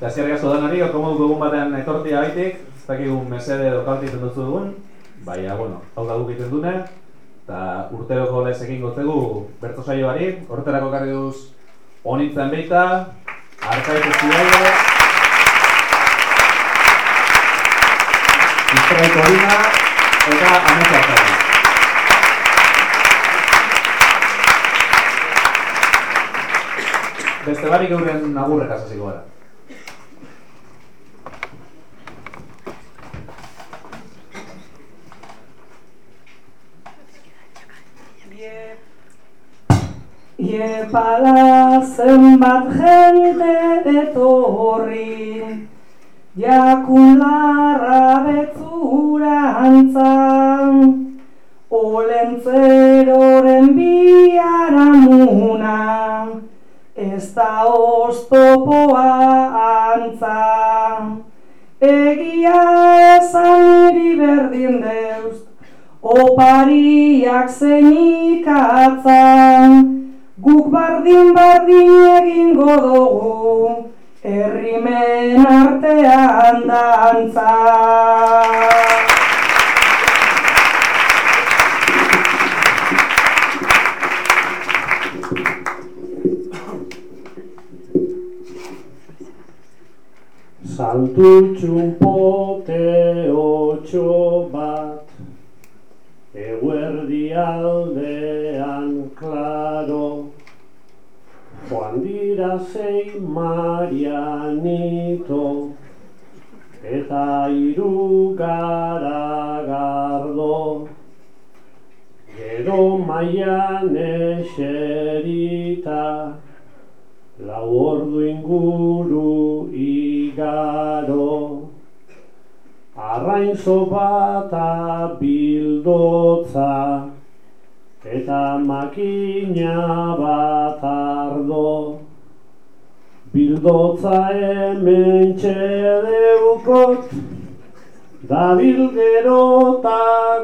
Eta eskerrik asko denari, orko egun batean etortia baitik, ez dakigun mesede edo kalti duzu dugun, baina, bueno, hau da guk egiten dune, eta urteroko lez egin gotzegu berto saioari, horretarako karri duz onitzen beita, arkaitu zidago, Iztraiko dina, eta ametsa Beste barik euren agurrek azaziko gara. Iepala zenbat jente etorri, jakun larra betzura antzan, olentzeroren biaramuna, ez da oztopoa antza. Egia esan niri berdin deuz, opariak zeinik Guk bardin bardin egingo dugu, errimen artean dantza. Saltutxun pote otxo bat, eguerdi aldean klaro, joan dira zei marianito, eta iru garagardo, gero maian eserita, lau ordu inguru igaro. Arrainzo bata bildotza, eta makina bat ardo. Bildotza hemen txedeukot, da bilgero ta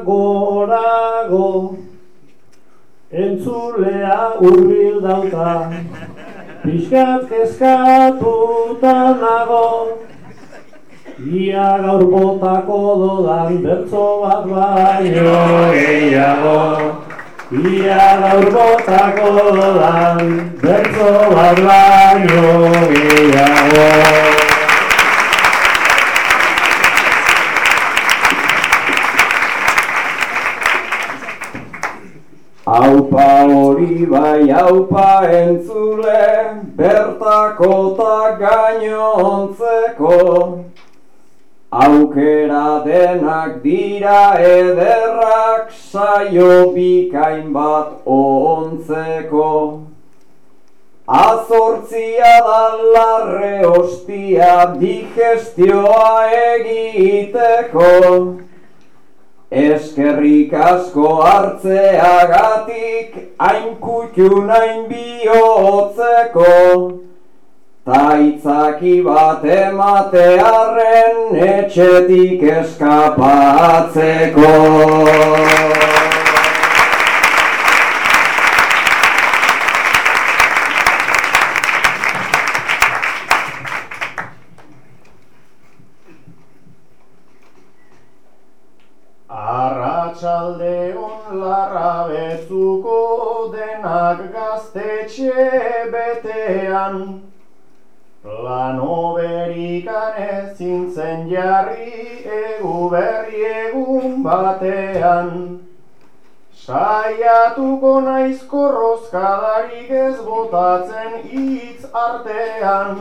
gorago, entzulea urbil dauta, pixkat kezkatuta nago. Ia gaur botako dodan bertzo bat baino gehiago Ia gaur botako dodan bertzo bat baino gehiago. Aupa hori bai aupa entzule, bertako ta gainontzeko, Aukera denak dira ederrak saio bikain bat ontzeko. Azortzia da larre ostia digestioa egiteko. Eskerrik asko hartzeagatik hain kutxu nain bihotzeko. Taitzaki bat ematearen etxetik eskapatzeko. Arratxalde Saiatuko naiz korrozkadarik ez botatzen hitz artean.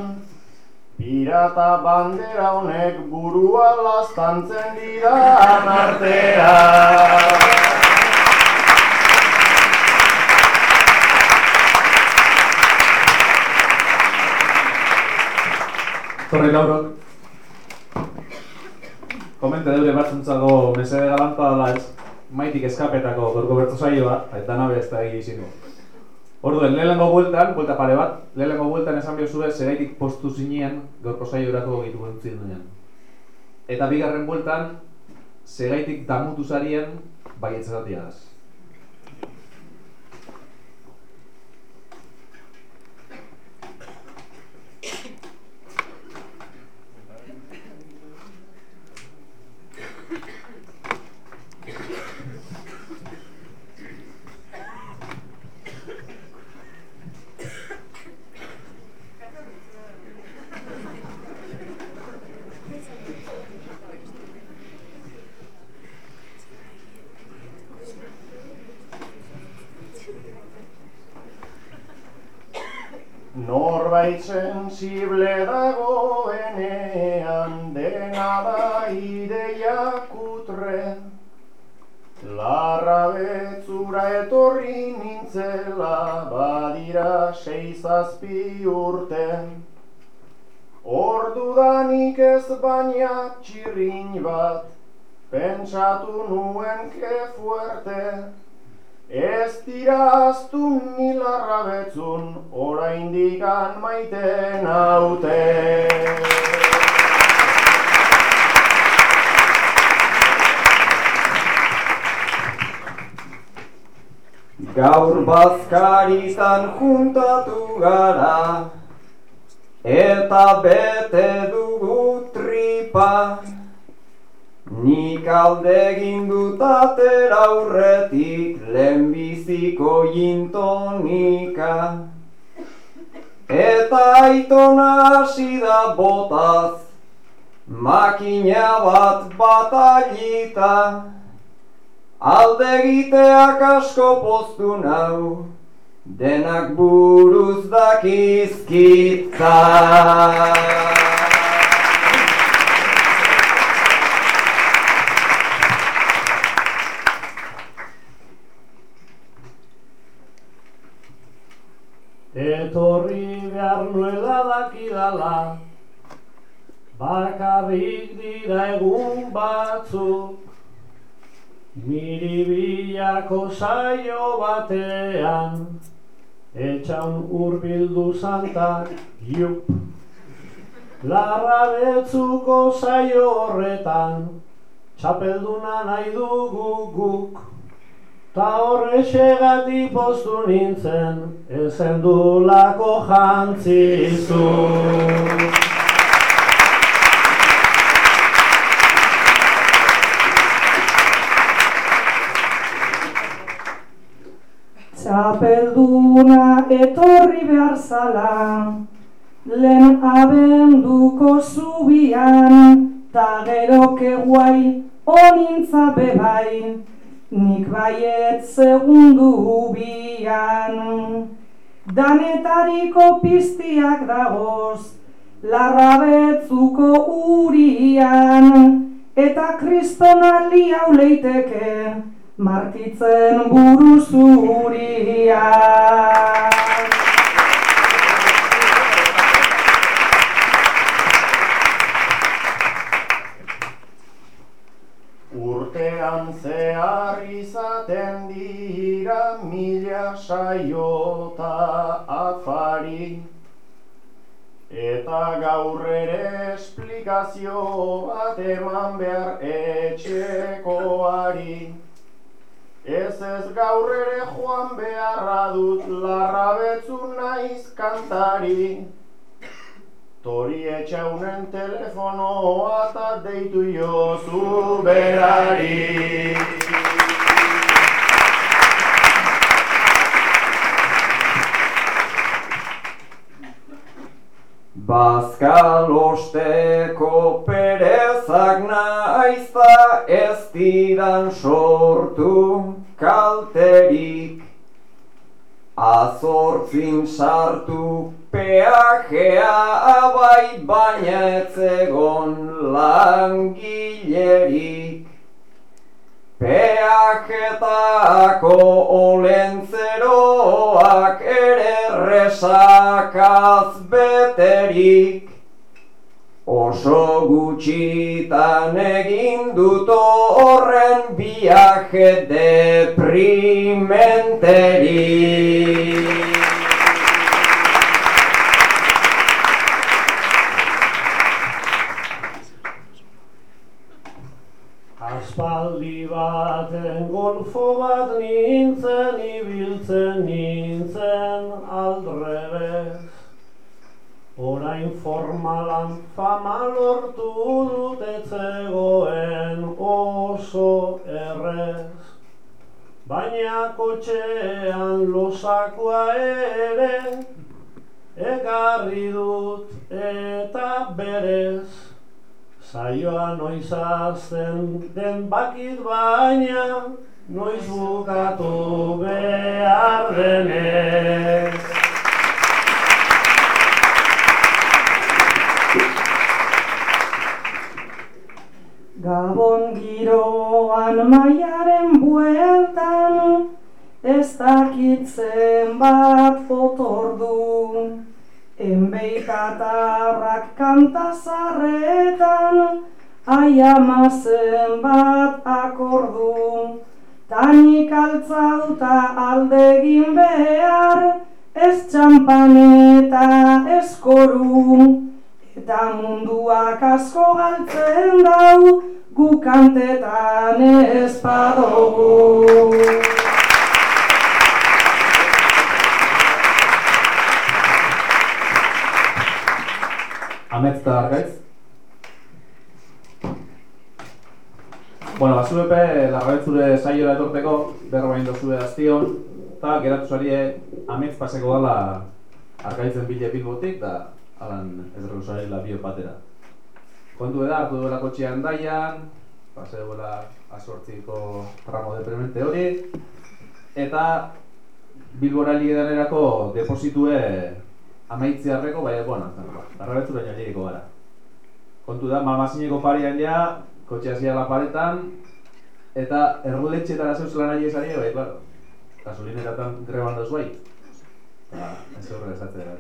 Pirata bandera honek burua lastantzen didan artean. Torre Laurok. Komente deure batzuntzako mesede galanta dala ez maitik eskapetako gorko bertu saioa, eta nabe ez da egi izinu. Orduen, lehenengo bueltan, buelta pare bat, lehenengo bueltan esan behar zeraitik postu zinien gorko saio erako gitu bentzien duen. Eta bigarren bueltan, zeraitik damutu zarien baietzatik Zait sensible dagoenean dena da ideia kutre. Larra betzura etorri nintzela badira seizazpi urte. Ordudanik ez baina txirrin bat Pentsatu nuen ke fuerte Ez dira aztu nilarra betzun, orain digan maite naute. Gaur bazkaritan juntatu gara, eta bete dugu tripa. Nik alde egin dut atera aurretik lehenbiziko jintonika Eta aitona hasi da botaz makina bat batalita Alde egiteak asko postu nau denak buruz dakizkitza Etorri behar nuela dakidala. Bakarrik dira egun batzuk Miribilako saio batean. Etxan urbildu zantak jup Larra betzuko saio horretan Txapelduna nahi dugu guk Ta horrexegatik postu nintzen, ezen dulako jantzizu. Txapelduna etorri behar zala, lehen abenduko zubian, ta gero keguai onintza bebai, nik baiet segundu bian. Danetariko piztiak dagoz, larrabetzuko urian, eta kristonali hau leiteke, martitzen buru saiota afari. Eta gaur ere esplikazio bat eman behar etxekoari. Ez ez gaur ere joan beharra dut larrabetzu naiz kantari. Tori etxaunen telefonoa eta deitu jozu berari. Bazkalosteko perezak naizta ez didan sortu kalterik. Azortzin sartu peajea abai baina etzegon langilerik Peajetako olentzeroak ere resakaz beterik. Oso gutxitan egin dut horren viaje deprimenterik Aspaldi baten golfo bat nintzen, ibiltzen nintzen aldrebez. Orain formalan fama lortu dut etzegoen oso errez. Baina kotxean losakoa ere, egarri dut eta berez. Saioa noiz azten den bakit baina, noiz bukatu behar denez. Gabon giroan maiaren bueltan, ez dakitzen bat fotordu. Enbeitatarrak kantazarretan, aia mazen bat akordu. Tanik altzauta aldegin behar, ez txampan eta ez koru. Eta munduak asko galtzen dau, gukantetan ez badogu. Ametz eta argaitz. Bueno, basu epe, larrabetzure saiora etorteko, berro bain dozue aztion, eta geratu zarie ametz paseko dala argaitzen bile bilbotik, da alan ezerreko zarela bio patera. Kontu eda, hartu duela kotxean daian, pase duela asortziko tramo deprimente hori, eta Bilbora ligedanerako depositue amaitzearreko, bai, bueno, larrabetzura jaileko gara. Kontu da, mamazineko parian ja, kotxea zia la paretan, eta erroletxetara zeuzela nahi esari, bai, claro, gasolineratan greban dauz bai. Eta, ez horre esatzea da,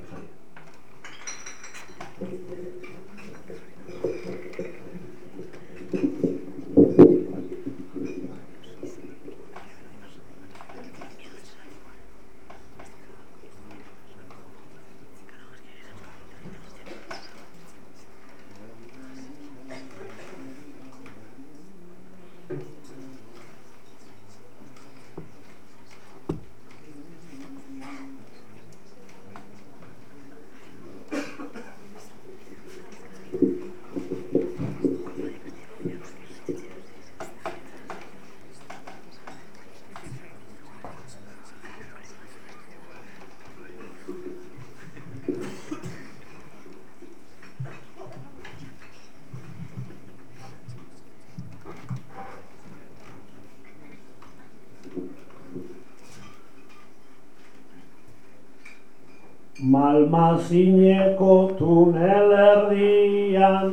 Malmazineko tunel erdian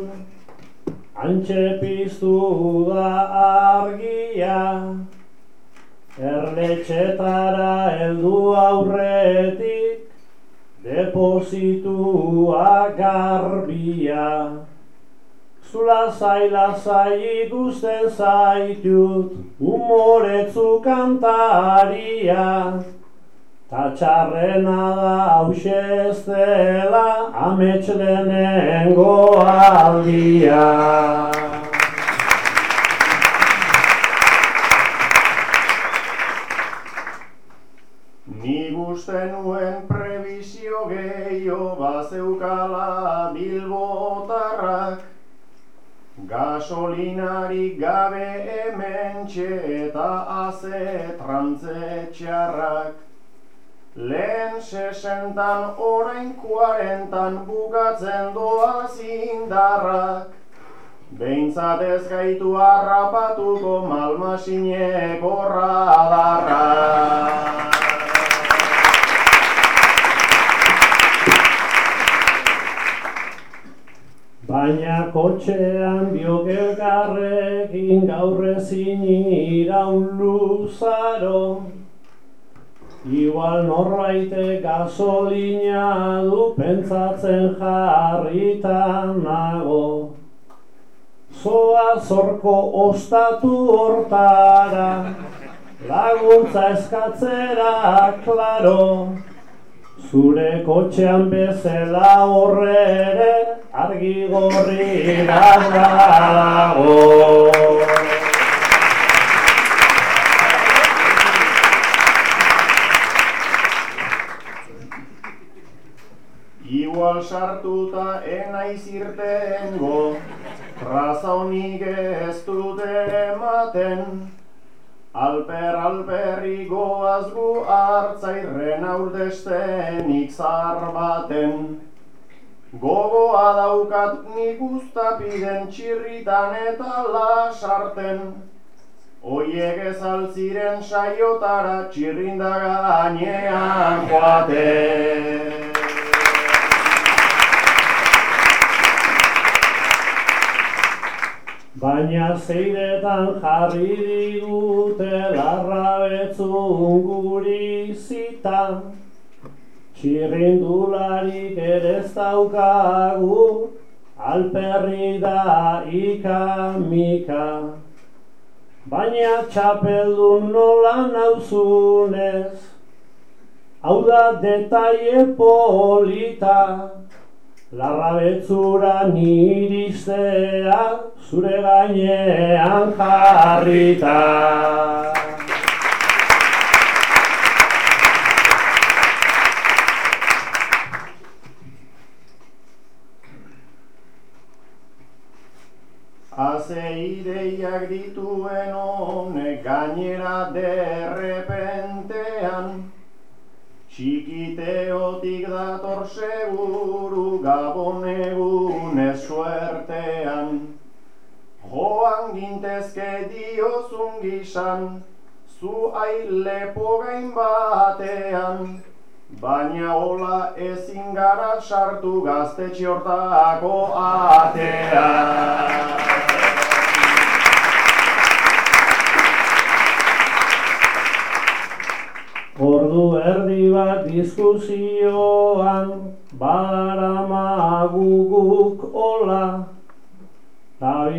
Antxe piztu da argia. Erletxetara heldu aurretik Depositua garbia. Zula zaila zai ikusten zaitut Umoretzu kantaria. Ta txarrena da hause ez amets denengo aldia. Ni uste nuen prebizio gehiago bazeukala bilbotarrak Gasolinari gabe hementxe eta aze trantze txarrak Lehen sesentan orain kuarentan bukatzen doa zindarrak Behintzat ez gaitu harrapatuko malmasineko radarrak Baina kotxean biogelgarrekin gaur ezin iraun luzaro Igual norbaite gasolina du pentsatzen jarritan nago. Zoa zorko ostatu hortara Laguntza eskatzera, klaro. Zure kotxean bezala horre argi gorri dago Igual sartuta enaiz irtengo, traza honik ez dute ematen. Alper alperri goaz gu hartzairren aurdesten zar baten. Gogoa daukat nik ustapiden txirritan eta lasarten. Oiek ez altziren saiotara txirrinda gainean joaten. Baina zeiretan jarri digute larra betzun guri zita. Txirrindularik ere ez daukagu alperri da ika mika. Baina txapeldun nola nauzunez Hau da detaile polita Larra betzura niristea zure gainean jarrita. Haze ideiak dituen honek gainera derrepentean Txikiteotik dator seguru gabon egunez suertean. Joan gintezke diozun gisan, zu ailepo gain batean. Baina hola ezin gara sartu gaztetxe hortako atean Ordu erdi bat diskuzioan Bara maguguk ola Ta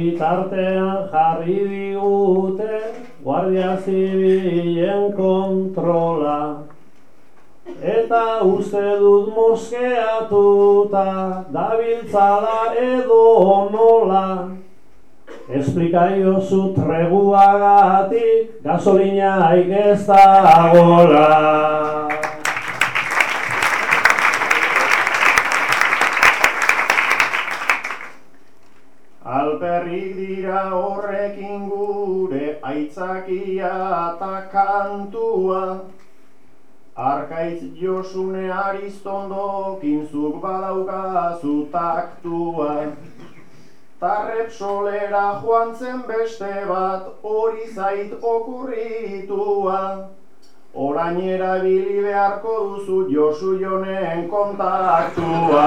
jarri digute Guardia zibilen kontrola. Eta uste dut moskeatuta Dabiltzala edo nola Esplikaiozu treguagatik gasolina ez dagoela. Alperrik dira horrekin gure aitzakia eta kantua Arkaitz Josune Aristondokin zuk badaukazu taktua Tarrep solera joan zen beste bat hori zait okurritua. Orainera bili beharko duzu Josu Jonen kontaktua.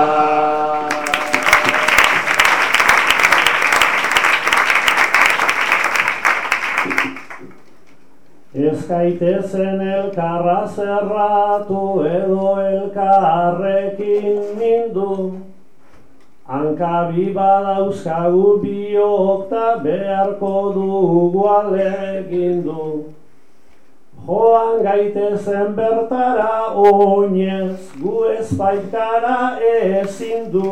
Ez gaitezen elkarra zerratu edo elkarrekin mindu Hanka bi badauzkagu biok ta beharko dugu alegin du. Joan gaitezen bertara oinez, gu ezpaitkara ezin du.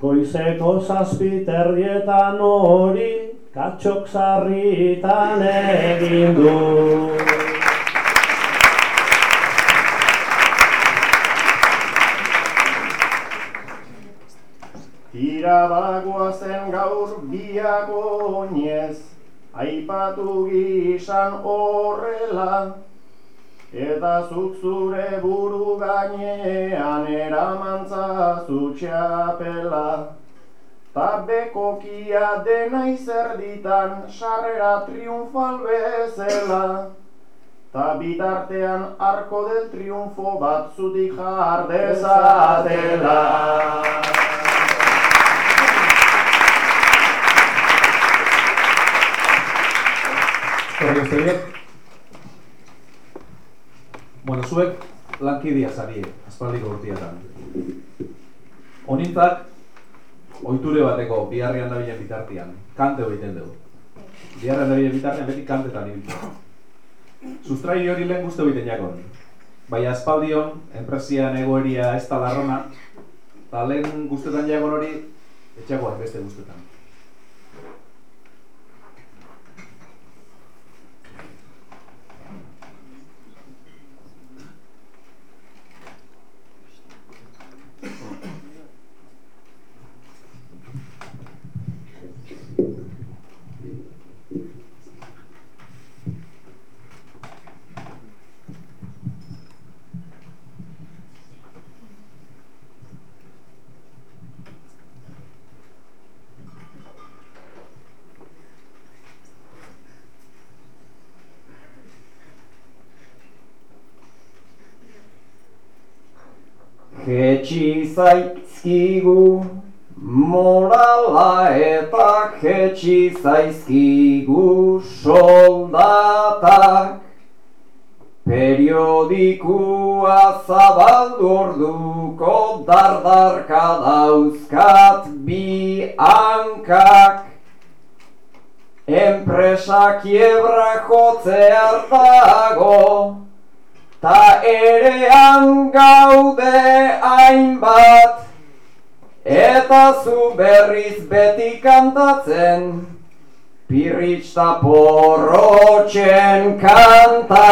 Goizeko zazpiterrietan hori, katxok zarritan egin du. Tira zen gaur biak oinez, aipatu gizan horrela, eta zuk zure buru gainean eramantza zutxapela. Ta bekokia dena izerditan sarrera triunfal bezela, ta bitartean arko del triunfo bat zutik jardezatela. Zorri uste Bueno, zuek lankidia zari, aspaldiko urtietan. Honintzak, oiture bateko biharrian dabilen bitartian, kante egiten dugu. Biharrian dabilen bitartian beti kantetan ibiltzen. Sustrai hori lehen guzti egiten jakon. Baina aspaldion, enpresian egoeria ez da larrona, eta lehen guztetan jakon hori, etxakoa beste guztetan. Jetxi zaizkigu Morala eta jetxi zaizkigu soldatak. Periodikua zabaldu orduko dardarka dauzkat bi hankak. Enpresa kiebra jotze hartago Ta erean gaude hainbat Eta zu berriz beti kantatzen. Pirritz porrotxen Kanta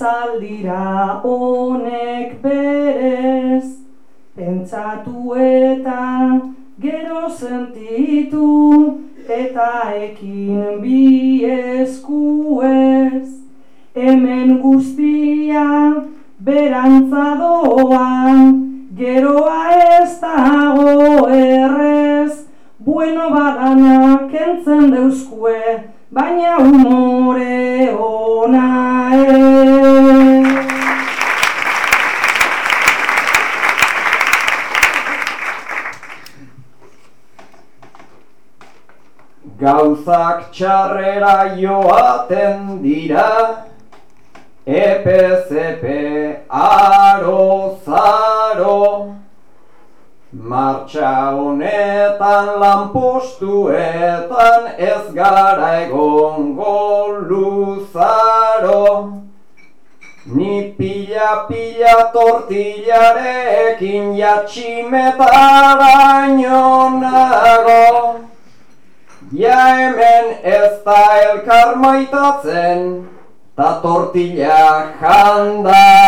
Ez aldira honek berez. Pentsatu eta gero sentitu Eta ekin joaten dira. EPZP aro zaro. Martxa honetan lanpostuetan ez gara egongo luzaro. Ni pila-pila tortillarekin jatximetaraino ta tortilla janda dago.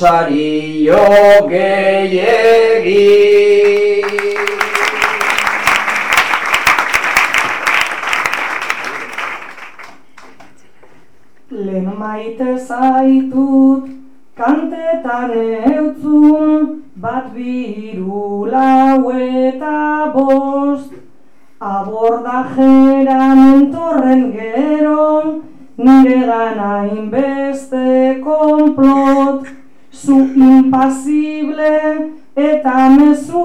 Korsario gehiegi Lehen maite zaitut kantetan eutzun bat biru lau eta bost. Abordajeran entorren gero nire gana inbeste komplot Zu impasible eta mezu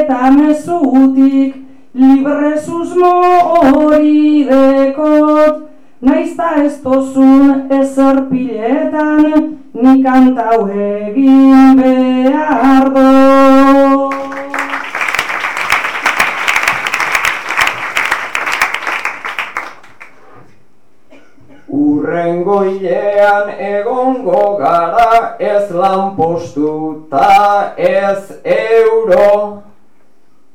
eta mezutik libre susmo hori dekot Naizta ez tozun ezer piletan, ni kantau egin behar do. Urrengo hilean egongo gara ez lanpostu ta ez euro.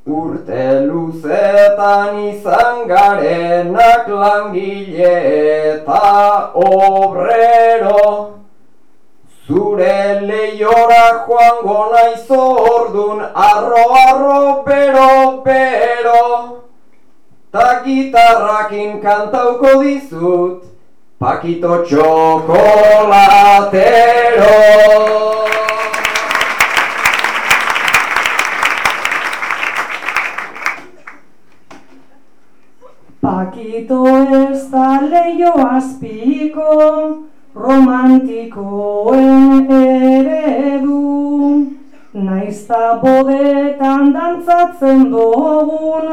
Urte luzetan izan garenak langile eta obrero. Zure lehiora joango naiz ordun arro arro bero bero. Ta gitarrakin kantauko dizut Pakito txokolatero Pakito ez da leio azpiko romantikoen eredu. Naizta bodetan dantzatzen dugun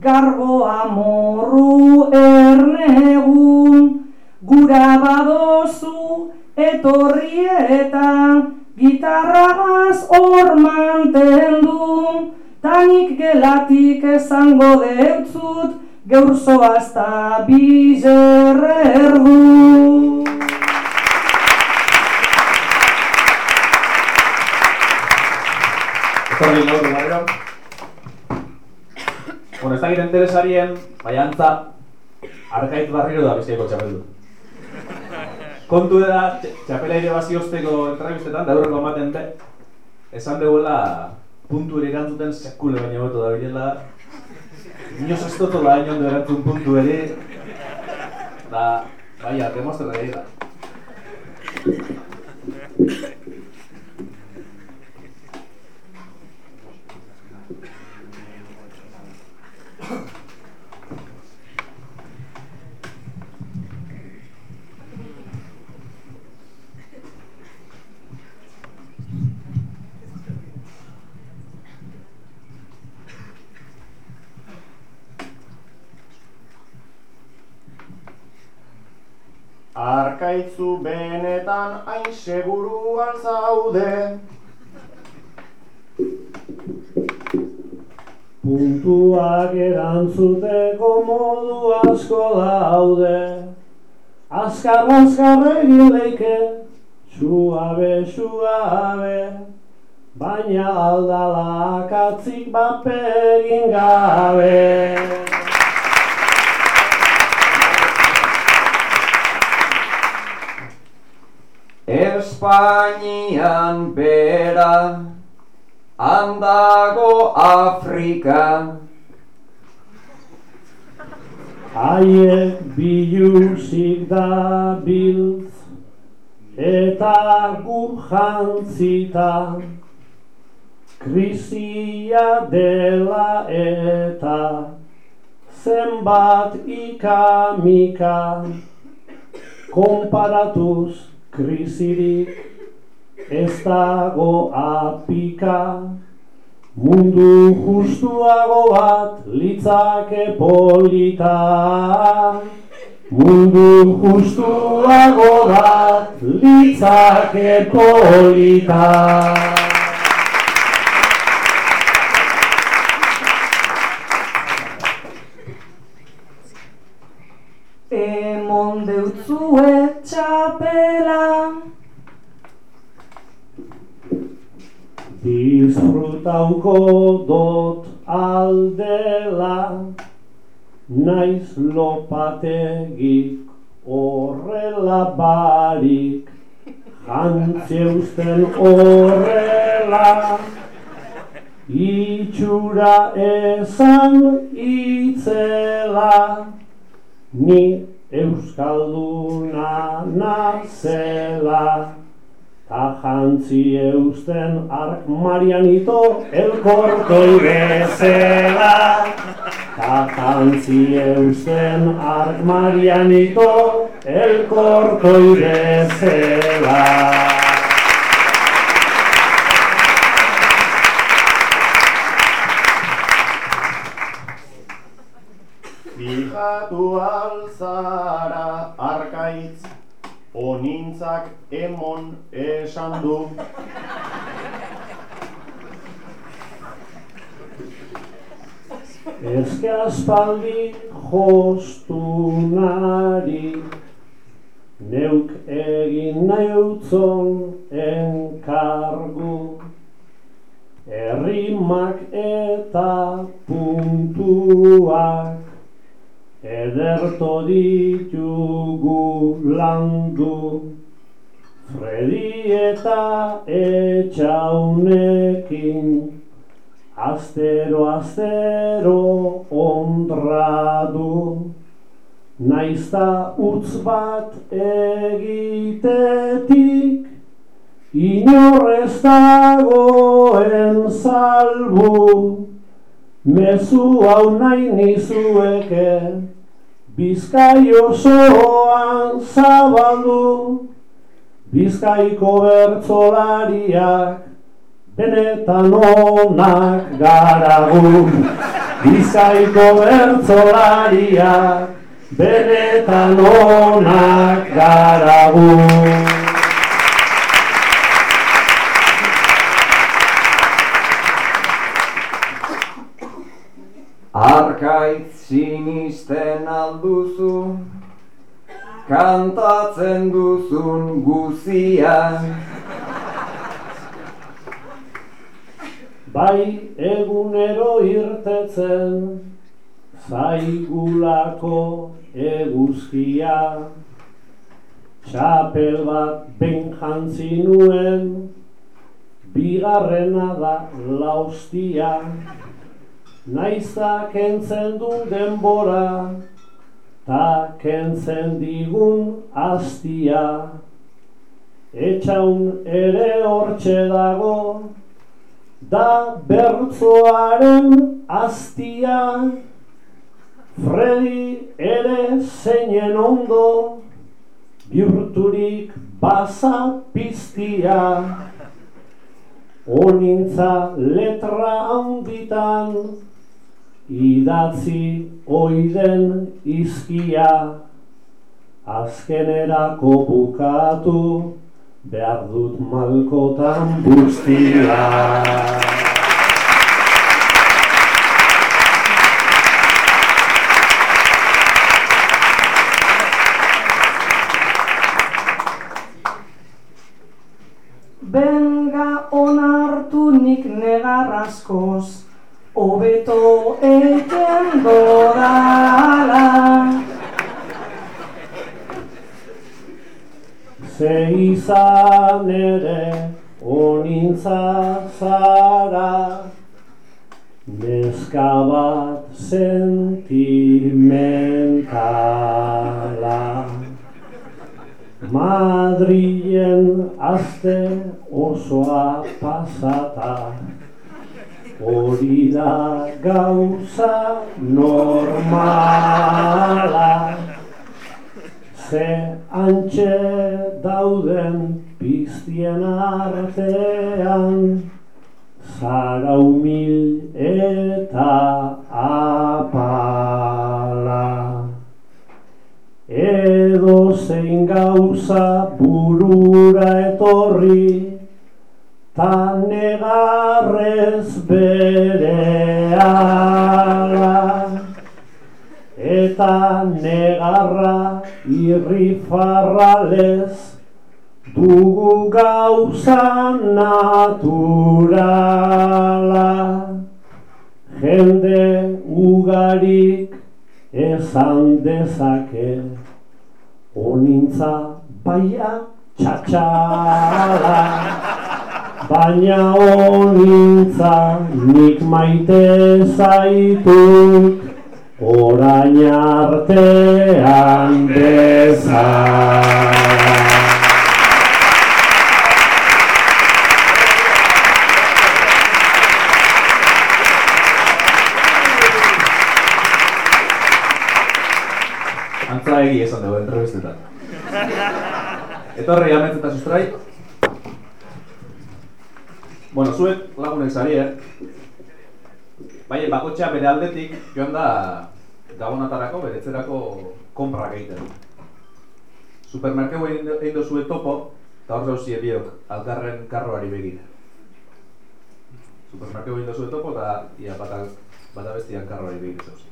garbo amorru ernegun Gura badozu etorri eta gitarragaz hor mantendu Tanik gelatik esango deutzut Gaur zoazta bizerre erdu Etorri gaur, barrio. Bueno, ez dakit interesarien, baina antza, arkait barriro da bizkaiko txapeldu. Kontu da, tx- txapela ere baziozteko entrevistetan, da horreko ematen de, esan deuela puntu ere erantzuten sekule baina beto da bilela, inoz ez totola hain ondo erantzun puntu ere, da, baina, demostra da. Arkaitzu benetan hain seguruan zaude. Puntuak erantzuteko modu asko daude. Azkar azkar egin leike, suabe suabe Baina aldala katzik bapegin gabe Espainian bera Handago Afrika. Haiek biluzik da biltz eta gu jantzita Krisia dela eta zenbat ikamika. Konparatuz krisirik ez dago apika. Mundu justuago bat litzake polita. Mundu justuago bat litzake polita. Emon deutzue txapela Disfrutauko dot aldela Naiz lopategik horrela barik Jantzeusten horrela Itxura esan itzela. Ni Euskalduna nazela Ta jantzi eusten ark Marianito el cortoi bezela. Ta jantzi eusten ark Marianito el cortoi bezela Fijatu alzara arkaitz Onintzak emon esan du. Ezke aspaldi jostunari Neuk egin neutzon enkargu. Errimak eta puntuak Ederto ditugu landu Fredi eta etxaunekin Astero, astero ondradu, naizta utz bat egitetik, inor ez dagoen salbu, mezu hau nahi nizueke, Bizkai osoan zabaldu, Bizkaiko bertzolariak, benetan onak garagu. Bizkaiko bertzolariak, benetan onak garagu. Arkaitz sinisten alduzu, kantatzen duzun guzia. Bai egunero irtetzen, zaigulako eguzkia. Txapel bat ben jantzi nuen, bigarrena da laustia. Naizta kentzen du denbora, ta kentzen digun astia. Etxaun ere hortxe dago, da bertzoaren astia. Fredi ere zeinen ondo, bihurturik baza piztia. Onintza letra handitan, idatzi oiden izkia. Azkenerako bukatu, behar dut malkotan guztia. Benga onartu nik negar askoz, hobeto eten dodala. Ze izan ere onintza zara, neska bat sentimentala. Madrilen aste osoa pasata, hori da gauza normala. Ze antxe dauden piztien artean, zara humil eta apala. Edo zein gauza burura etorri, ta negarrez bere Eta negarra irrifarralez, dugu gauza naturala. Jende ugarik esan dezake, onintza baia txatxala. Baina onintza nik maite zaitut, orain artean bezala. Antza egi esan dugu entrevistetan. Etorri ametz eta sustrai. Bueno, zuek lagunek zari, eh? Bai, bakotxea bere aldetik joan da gabonatarako, bere etzerako konprak egiten. Supermerkeu egin dozue topo, eta hor zauzie biok, alkarren karroari begira. Supermerkeu egin dozue topo, eta ia bata, bata bestian karroari begira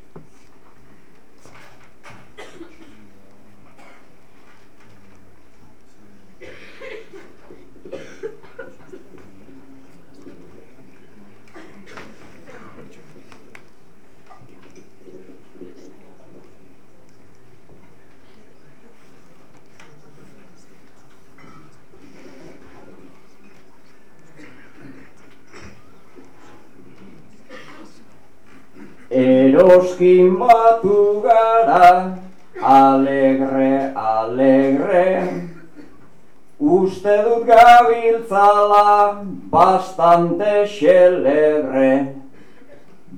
eroskin batu gara, alegre, alegre. Uste dut gabiltzala, bastante xelebre.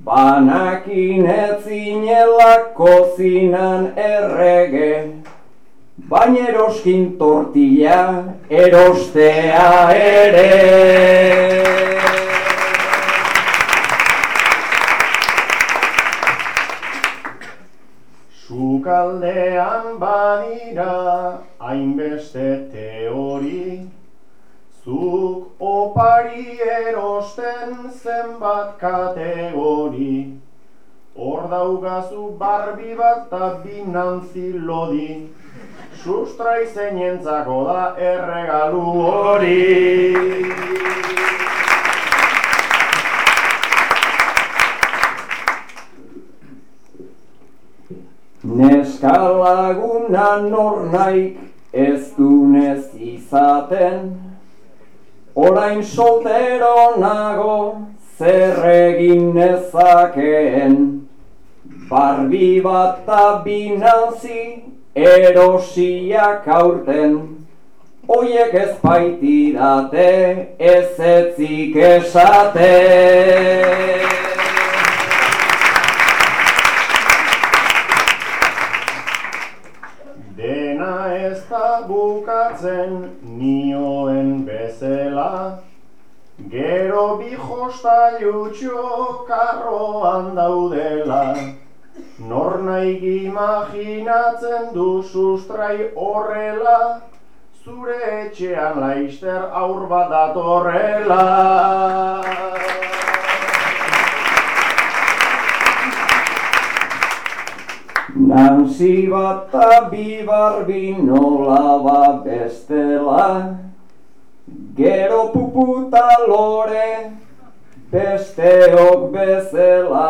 Banakin etzinela kozinan errege, baina eroskin tortilla erostea ere. Sukaldean badira hainbeste teori. Zuk opari erosten zenbat kategori. Hor daugazu barbi bat eta binantzi lodi. Sustrai zeinentzako da erregalu hori Neska laguna nor naik ez dunez izaten. Orain soltero nago zer egin nezakeen. Barbi bat eta erosiak aurten. Oiek ez baitidate ez esaten bukatzen nioen bezela Gero bi jostailutxo karroan daudela. Nor nahi imaginatzen du sustrai horrela? Zure etxean laister aur bat datorrela Nansi bat eta bi barbi nola bestela Gero puputa lore besteok bezela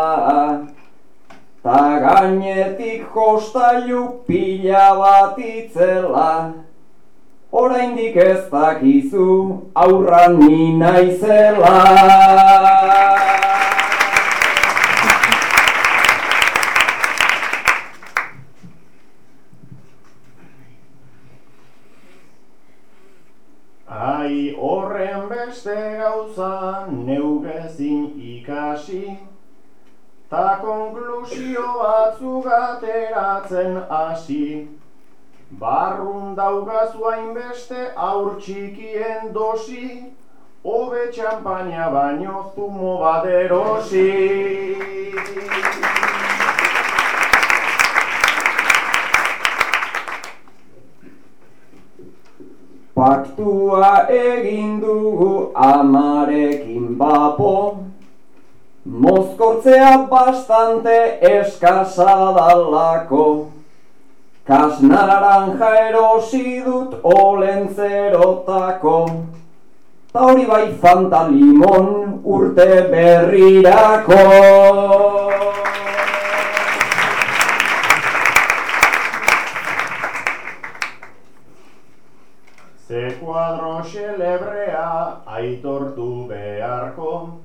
Ta gainetik jostailu pila bat itzela Oraindik ez dakizu aurra ni naizela Ai horren beste gauza neugezin ikasi Ta konklusio batzuk hasi. Barrun daugazu hainbeste aur txikien dosi. Obe txampaina baino zumo bat erosi Paktua egin dugu amarekin bapo Mozkortzea bastante eskasa dalako. Kas naranja erosi dut olentzerotako Ta hori bai fanta limon urte berrirako. Ze kuadro xelebrea aitortu beharko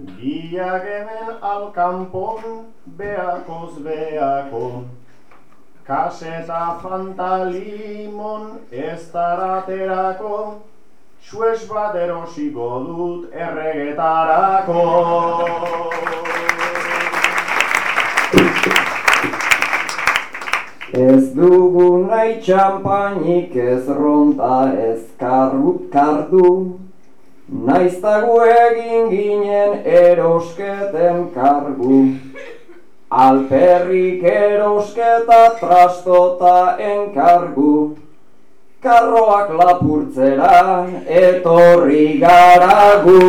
Biak hemen alkanpon beakoz beako Kaseta fanta limon ez taraterako Suez bat erosiko dut erregetarako Ez dugu nahi txampainik ez ronta ez karbu kardu Naiztagu egin ginen erosketen kargu. Alperrik erosketa trastota enkargu. Karroak lapurtzera etorri garagu.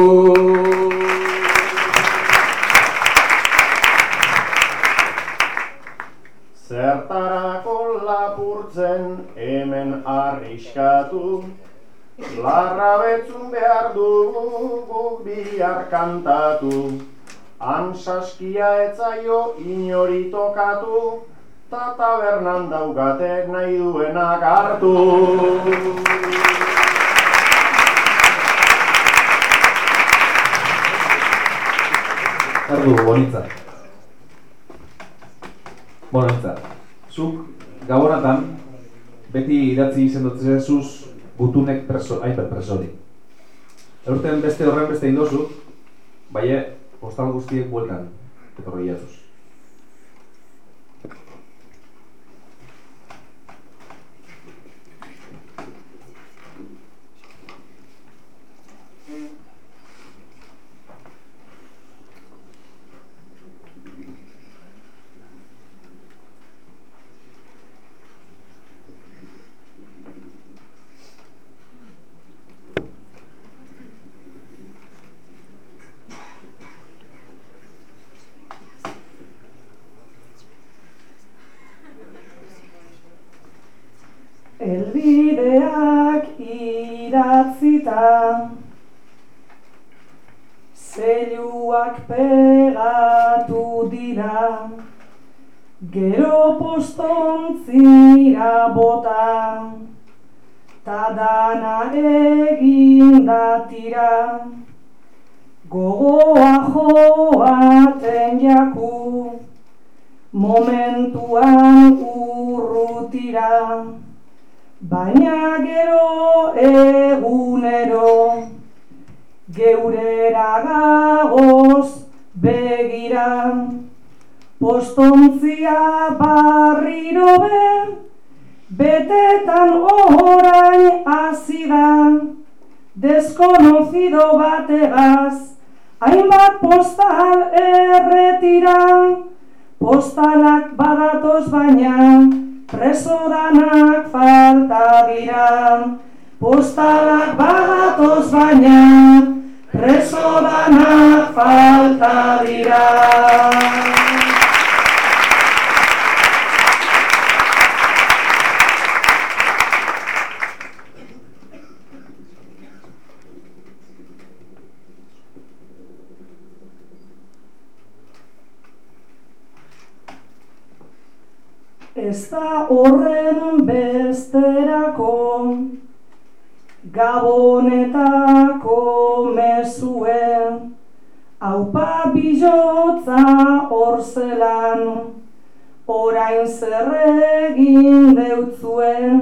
Zertarako lapurtzen hemen arriskatu Larra betzun behar dugu guk bihar kantatu Han saskia etzaio inori tokatu. Ta tabernan daukate nahi duenak hartu Erdu, bonitza. Bueno, entzat, zuk gabonatan beti idatzi izen dut zezuz gutunek preso, aiper presori. Eurten beste horren beste indozu, baina postal guztiek bueltan, etorri jatuz. Orain zerregin deutzue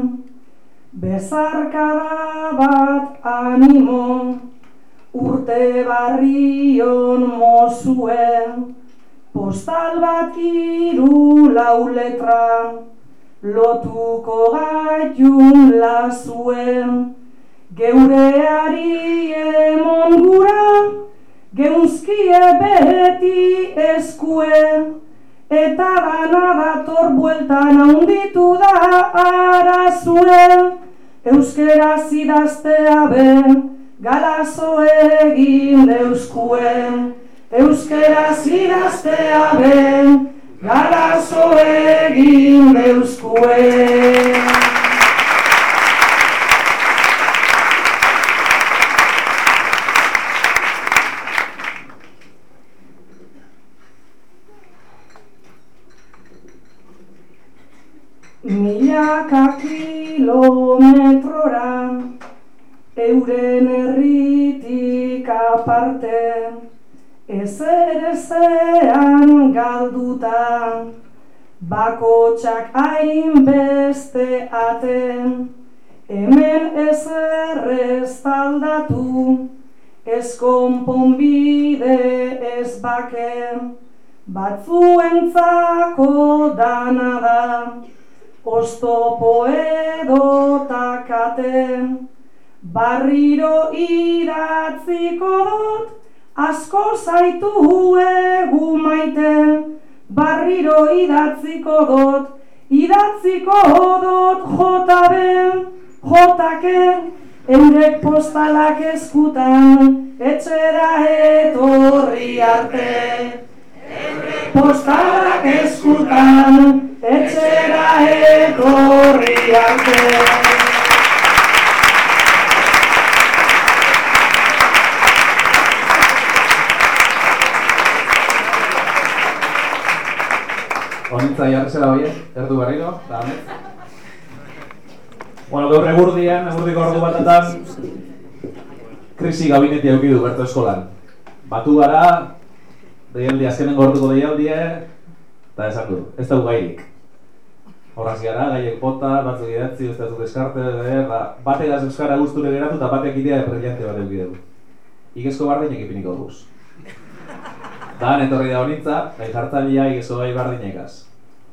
Bezarkara bat animo Urte barrion mozue Postal bat iru lau letra, lotuko gaitun lazuen, geureari emon gura, geunzkie beti eskue, eta gana dator bueltan handitu da arazue, euskera zidaztea ben, galazo egin euskuen. Euskera ziraztea ben, garazo egin euskue. Milaka kilometrora, euren herritik aparte, ezean galduta, bakotxak hainbeste aten, hemen ez taldatu, ez ez baken, batzuentzako dana da, oztopo edo takaten, barriro idatziko dut, Asko zaitu egu maite, barriro idatziko dut, idatziko dut jota ben, jotake, eurek postalak eskutan, etxera etorri arte. Eurek postalak eskutan, etxera etorri arte. Honitza jarri zela horiek, erdu berriro, eta amet. Bueno, gaur egurdian, egurdiko ordu batetan, krisi gabineti eukidu berto eskolan. Batu gara, deialdi, azkenen gortuko deialdie, Eta esan du, ez da gairik. Horraz gara, gaiek bota, batzuk idatzi, da zu deskarte, e, ba, bategaz euskara guzture geratu eta batek idea brillante bat eukide du. Igezko bardinek ipiniko duz. Da, netorri da honitza, gai jartzailea igezko gai bardinekaz.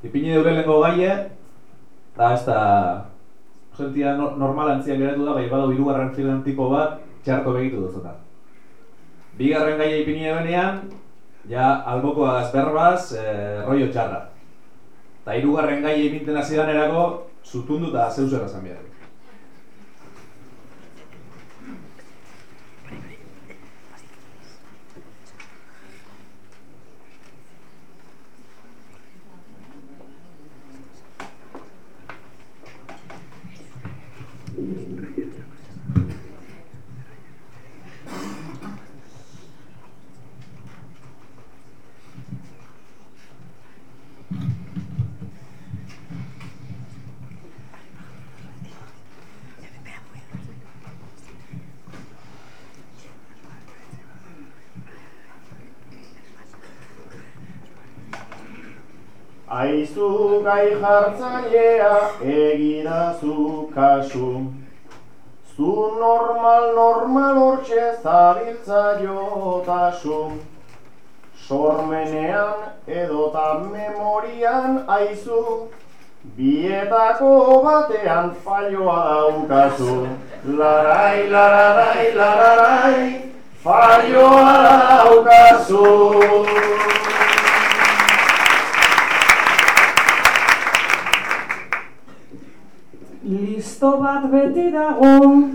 Ipini deure lehenko gaie, eta ez da... Gentia no, normal antzian geratu da, bai badu hirugarren filan tipo bat, txarko begitu duzuna. Bigarren gaia ipini ebenean, ja alboko agazperbaz, e, rollo txarra. Eta hirugarren gaia ipinten hasi erako, zutundu eta zeu zer behar. Aizu gai jartzailea. Egidazu kasu. Zu normal normal hortxe zabiltza jotasu. Sormenean edota memorian aizu. Bietako batean falloa daukazu. Larai, lararai, lararai, falloa daukazu Listo bat beti dago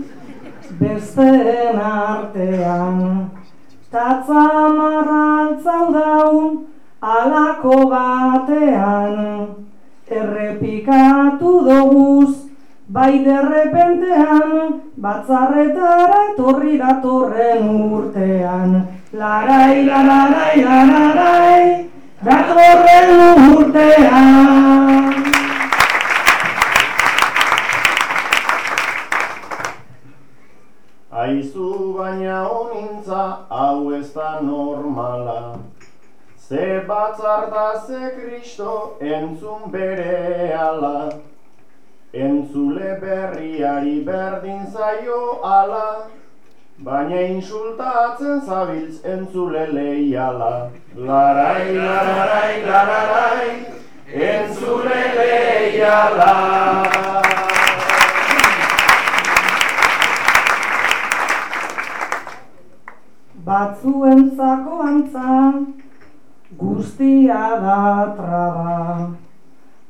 besteen artean. Tatza marrantzau daun alako batean. Errepikatu doguz bai derrepentean Batzarretara etorri datorren urtean. Larai, lararai, lararai, datorren urtean honintza hau ez da normala. Ze batzar da ze kristo entzun bere ala. Entzule berriari berdin zaio ala. Baina insultatzen zabiltz entzule leiala. Larai, lararai, lararai, entzule leiala Batzuentzako antza guztia da traba.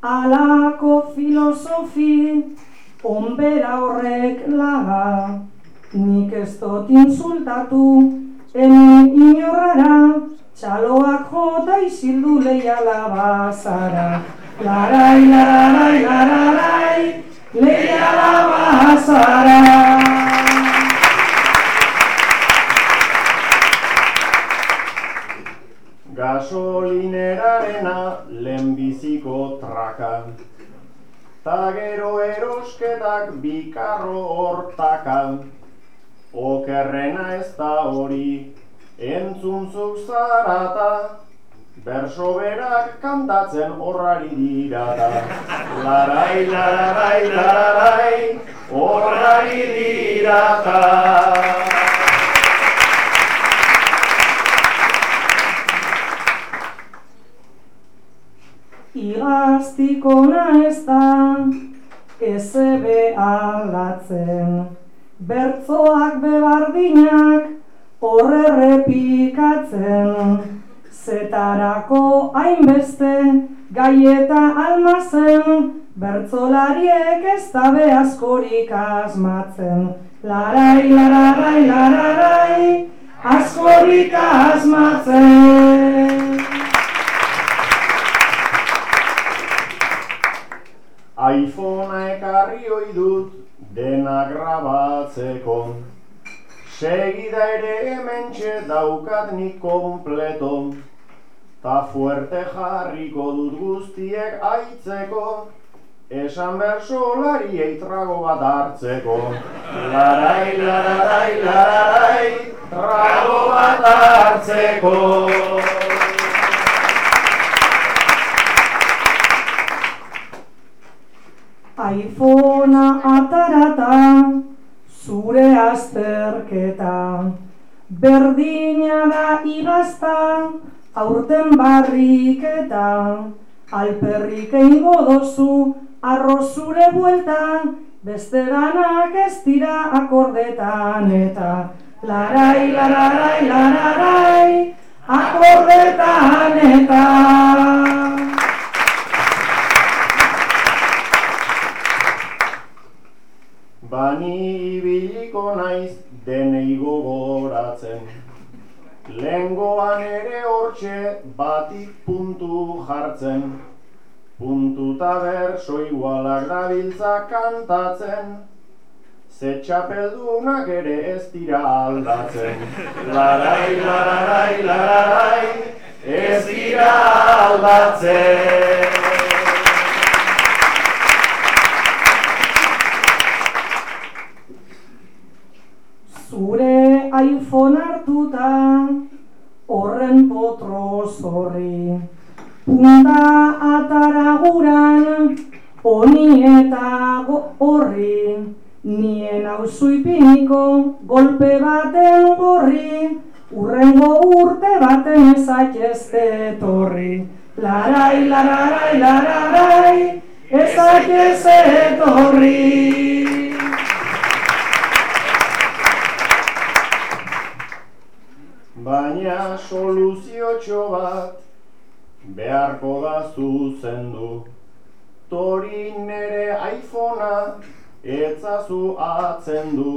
Alako filosofi onbera horrek laga Nik ez dut insultatu eni inorrara Txaloak jota izildu leiala bazara. Larai, larai, larai, leiala bazara Gasolinerarena lehenbiziko traka. Ta gero erosketak bikarro hortaka. Okerrena ez da hori entzuntzuk zarata. Berso berak kantatzen horrari dira da. Larai, lararai, lararai, horrari dira da Igaztikona ez da ez ebe aldatzen. Bertzoak bebardinak horre repikatzen Zetarako hainbeste gaieta almazen Bertzolariek ez dabe askorik asmatzen. Larai, lararai, lararai, askorik asmatzen ekarri ohi dut. Dena grabatzeko. Segida ere hementxe daukat nik kompleto. Ta fuerte jarriko dut guztiek aitzeko. Esan bersolari trago bat hartzeko. Larai, lararai, lararai, trago bat hartzeko iPhonea atarata, zure azterketa. Berdina da ibazta, aurten barriketa, alperrik eingo dozu, arro zure bueltan, beste danak ez dira akordetan eta larai, lararai, lararai, akordetan eta Bani ibiliko naiz denei gogoratzen. Lengoan ere hortxe batik puntu jartzen. Puntu eta berso igualak dabiltza kantatzen. Ze txapeldunak ere ez dira aldatzen. Larai, lararai, lararai, ez dira aldatzen Zure iPhone hartuta horren potro zorri. Punta ataraguran honi eta horri Nien hauzu ipiniko golpe baten gorri. Urrengo urte baten ezakeste etorri. Larai, lararai, lararai, ezakeste etorri soluziotxo bat beharko da zuzendu Torin nere iPhonea etzazu atzendu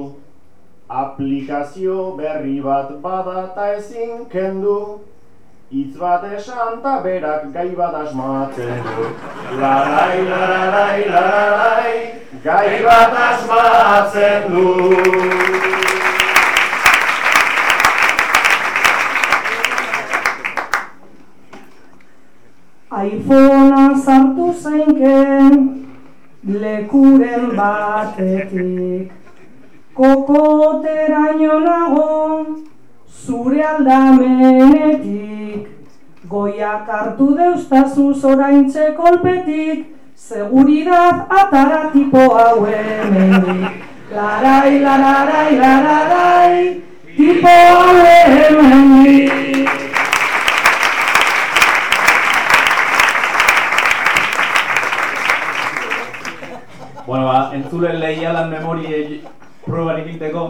Aplikazio berri bat bada ta ezin kendu Itz bat esan ta berak gai bat asmatzen du Larai, lararai, lararai, gai bat asmatzen du iPhonea sartu zainken lekuren batetik. Kokoteraino nago zure aldamenetik. Goiak hartu deustazu zoraintxe kolpetik Seguridad atara tipo hau hemendik. Larai, lararai, lararai, tipo hau Bueno, ba, entzulen lehialan memoriei proban egiteko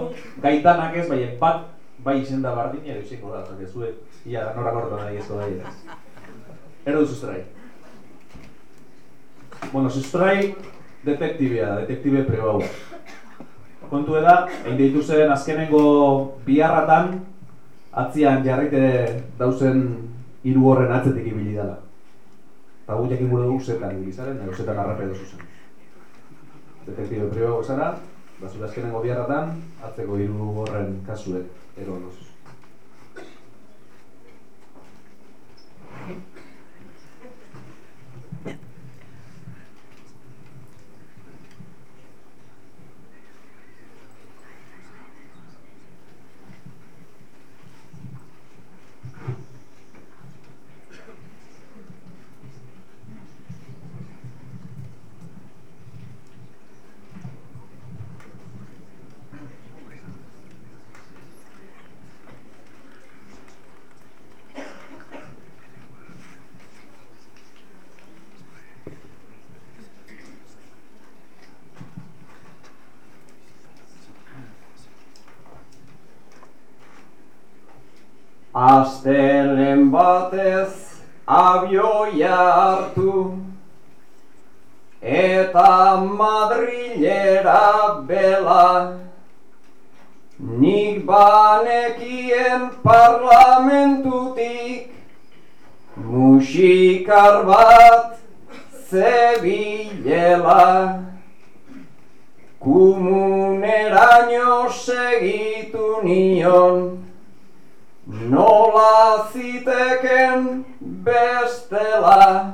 gaitanak ez, bai, bat bai izen da bardina edo izango da, zake zue, ia nora kortan nahi ez da Ero du sustrai. Bueno, sustrai detektibea da, detektibe prebau. Kontu da, egin deitu zen azkenengo biharratan atzian jarrite dauzen hiru horren atzetik ibili dela. Eta gu jakin gure dugu zetan ibili zaren, edo zetan arrape dozu zen. Detektibe pribego zara, da zure azkenengo biharratan, atzeko hiru horren kasuek ero Astelen batez abioia hartu Eta Madrilera bela Nik banekien parlamentutik Musikar bat zebilela Kumuneraino segitu nion Nola ziteken bestela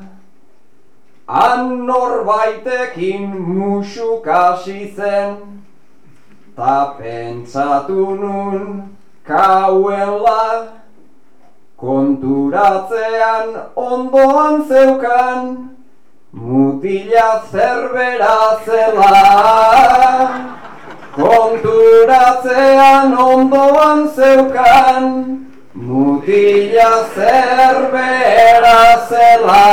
Han norbaitekin musukasi zen. Ta pentsatu nun kauela. Konturatzean ondoan zeukan Mutila zerbera zela Konturatzean ondoan zeukan Mutila zerbera zela.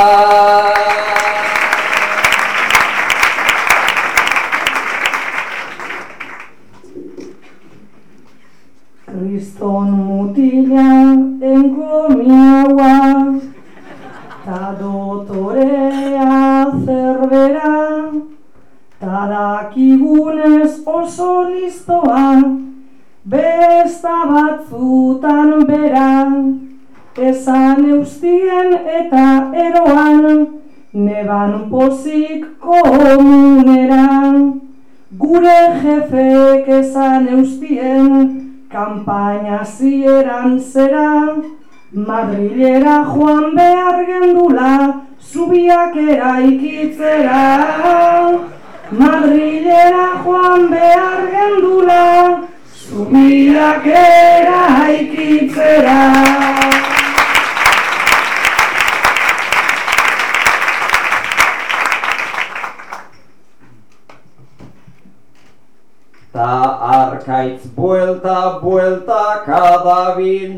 Kriston mutila enkomiaua Ta dotorea zerbera Ta dakigunez oso listoa Besta batzutan bera. Esan eustien eta eroan Neban pozik komunera. Gure jefek esan eustien Kampaina zieran zera. Madrilera joan behar gendula Zubiak eraikitzera Madrilera joan behar gendula Zubiak eraikitzera Ta arkaitz buelta, buelta kadabil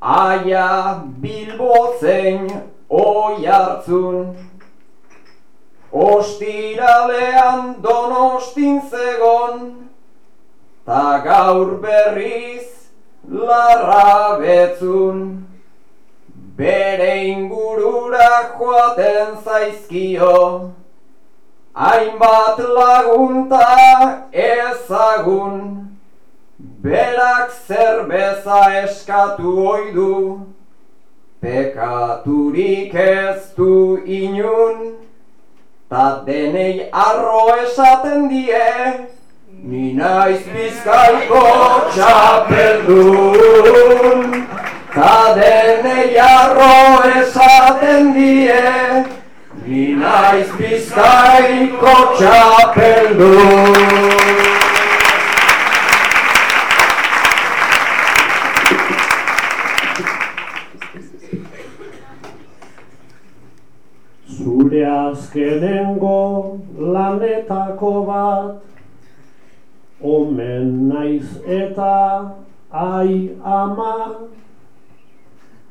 Aia bilbo zein oi hartzun Ostiralean donostin zegon Ta gaur berriz larra betzun Bere ingurura joaten zaizkio Hainbat lagunta ezagun. Berak zerbeza eskatu oidu Pekaturik ez du inun Ta denei arro esaten die Ni naiz bizkaiko txapeldun. Ta denei arro esaten die Ni naiz bizkaiko txapeldun Zure azkenengo lanetako bat. Omen naiz eta ai ama.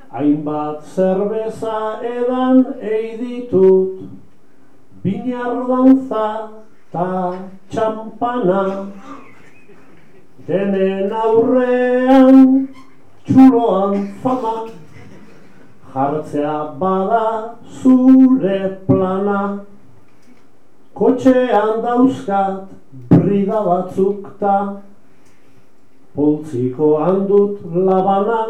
Hainbat zerbeza edan eiditut. Binar dantza ta txampana. Denen aurrean txuloan fama Jartzea bada zure plana. Kotxean dauzkat brida batzuk ta Poltziko handut labana.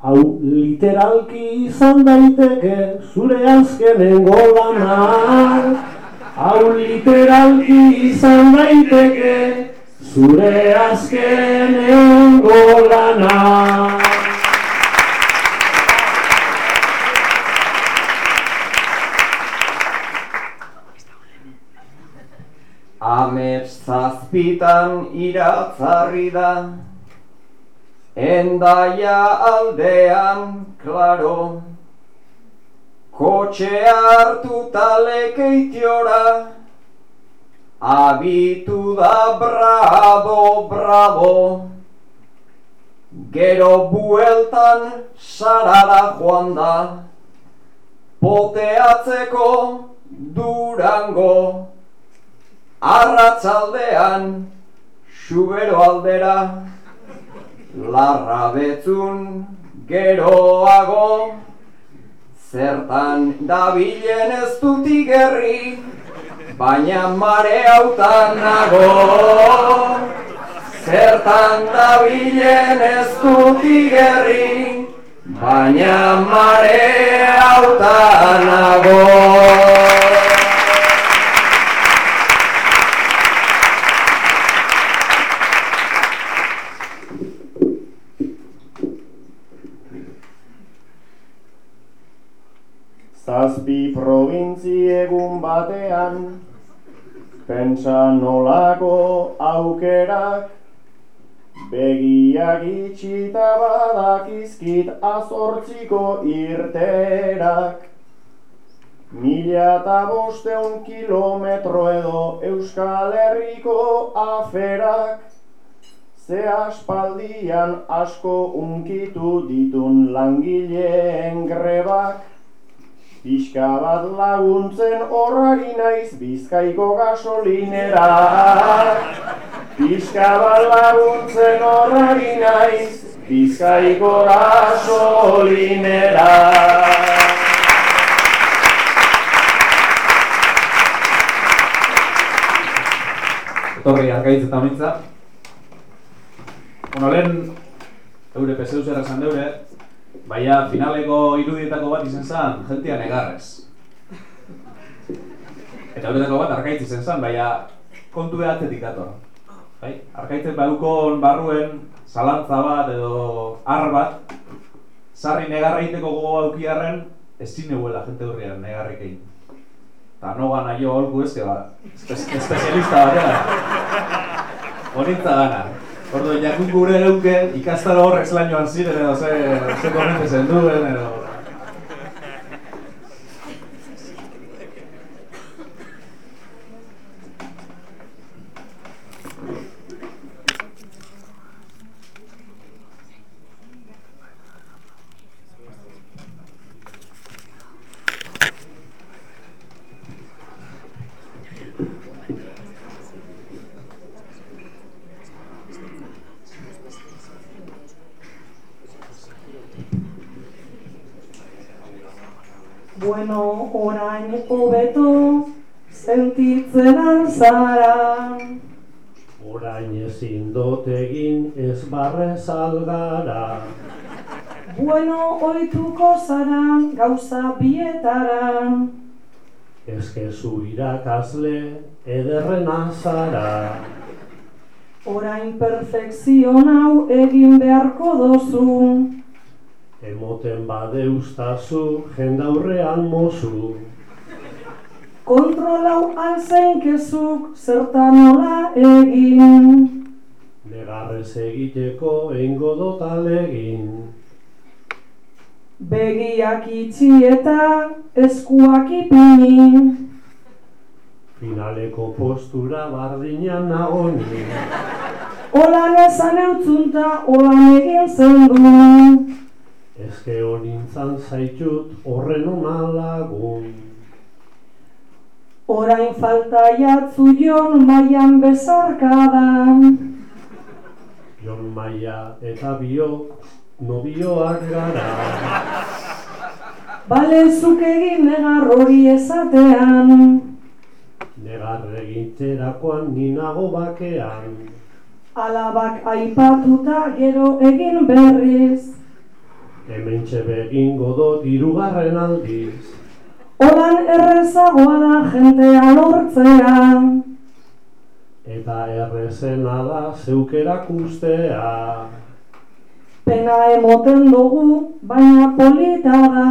Hau literalki izan daiteke zure azkenengo lana Hau literalki izan daiteke zure azkenengo lana Amets zazpitan iratzarri da Endaia aldean, klaro. Kotxe hartu talekeitiora Abitu da bravo, bravo. Gero bueltan sarara joan da. Poteatzeko durango Arratzaldean xubero aldera Larra betzun geroago. Zertan dabilen ez dut igerri Baina mare hautan nago. Zertan dabilen ez dut igerri Baina mare hautan nago Zazpi probintzi egun batean Pentsa nolako aukerak Begiak itxita badakizkit azortziko irterak Mila eta bosteun kilometro edo Euskal Herriko aferak Ze aspaldian asko unkitu ditun langileen grebak Pixka bat laguntzen horrari naiz bizkaiko gasolinera Pixka bat laguntzen horrari naiz bizkaiko gasolinera Etorri arkaitz eta honitza. Bueno, lehen, eure peseu zer esan deure, baina finaleko irudietako bat izen zen, jentia negarrez. Eta horretako bat arkaitz izen zen, baina kontu behatzetik dator. Bai? Arkaitzek badukon barruen zalantza bat edo ar bat, sarri negarra egiteko gogo aukiarren, ezin neuela jente hurrian negarrik egin. Eta noga nahi jo holku ezke ba, espe espezialista batera. Honitza gana. Ordo, jakun gure euke, ikastaro horrek zelan joan ziren edo ze, ze korrente zen duen edo... Bueno, orain hobeto alzara. Orain ezin dut egin ez barrez algara. Bueno, oituko zara gauza bietara. Ezkezu irakasle ederrena zara. Orain perfekzion hau egin beharko dozu. Emoten badeustazu jendaurrean mozu. Kontrolau alzeinkezuk zertan nola egin. Negarrez egiteko eingo dut alegin. Begiak itxi eta eskuak ipini. Finaleko postura bardinan nagoni. Olan esan eutzunta, olan egin zen du. Ezke honintzan zaitut horren ona lagun. Orain falta jatzu jon maian bezarkadan. Jon Maia eta biok nobioak gara. Bale zuk egin negar hori esatean. Negar egiterakoan ninago bakean. Alabak aipatuta gero egin berriz. Hementxe begingo dut hirugarren aldiz. Olan errezagoa da jentea lortzea. Eta errezena da zeukerak ustea. Pena emoten dugu, baina polita da.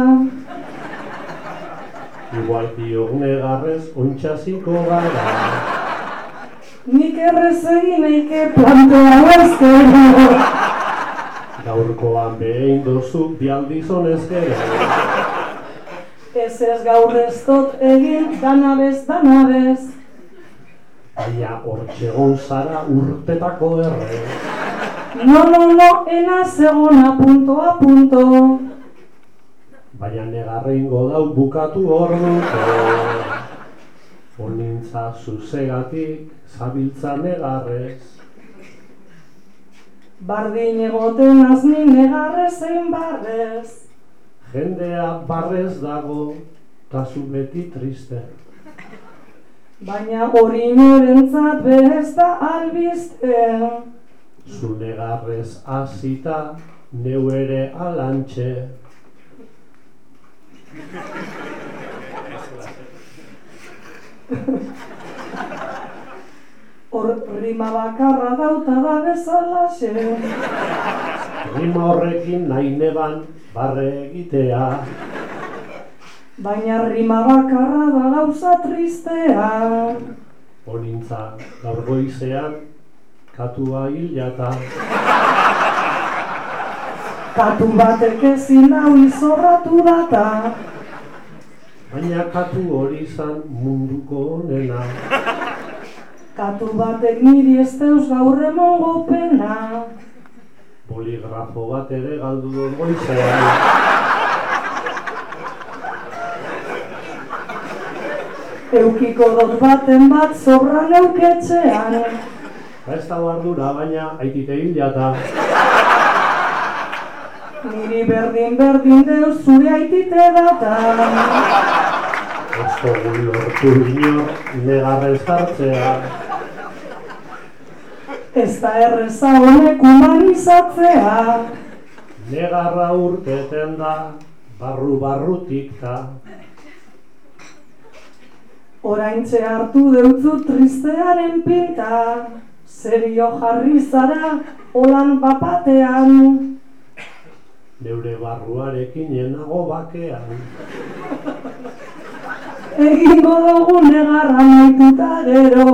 Igual biok negarrez ontxasiko gara. Nik errez egin eike plantea ezkero. Gaurkoan behin dozu bialdiz honez gero. Ez ez gaur ez dut egin danabez, danabez. Baina hortxegon zara urtetako erre. No, no, no, ena zegona punto a punto. Baina negarreingo dau bukatu orduko. Honintza zuzegatik zabiltza negarrez. Bardin egoten azni negarrez zein barrez. Jendea barrez dago, ta zu beti triste. Baina hori norentzat bez da albiste. Zu negarrez hasita, neu ere alantxe. Hor rima bakarra dauta da bezalaxe. Rima horrekin nahi neban barre egitea. Baina rima bakarra da gauza tristea. Honintza gaur goizean, katua hilata. Katu batek ezin hau izorratu data. baina katu hori izan munduko onena. Katu batek niri ez deus gaur emongo pena. Poligrafo bat ere galdu dut goizean. Eukiko dot baten bat sobra neuketxean. Ba ez da ardura, baina aitite hil jata. Niri berdin berdin deus zure aitite data. Ez dugu lortu inor negarrez hartzea. Ez da erreza honek humanizatzea. Negarra urteten da, barru barrutik da. Oraintxe hartu deutzu tristearen pinta. Serio jarri zara holan bapatean. Neure barruarekin enago bakean. Egingo dugu negarra maituta gero.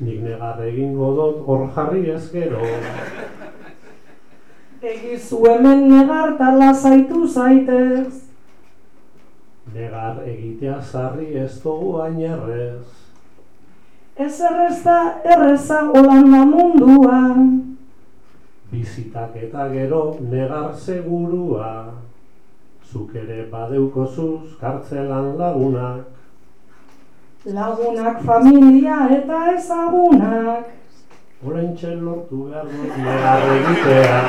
Nik negar egingo dut hor jarri ez gero. Egizu hemen negarta lasaitu zaitez. Negar egitea zarri ez dugu hain errez. Ez erreza, erreza holan da munduan. Bizitak eta gero negar segurua. Zuk ere badeukozuz kartzelan lagunak. Lagunak, familia eta ezagunak. Orain lortu behar negar egitea.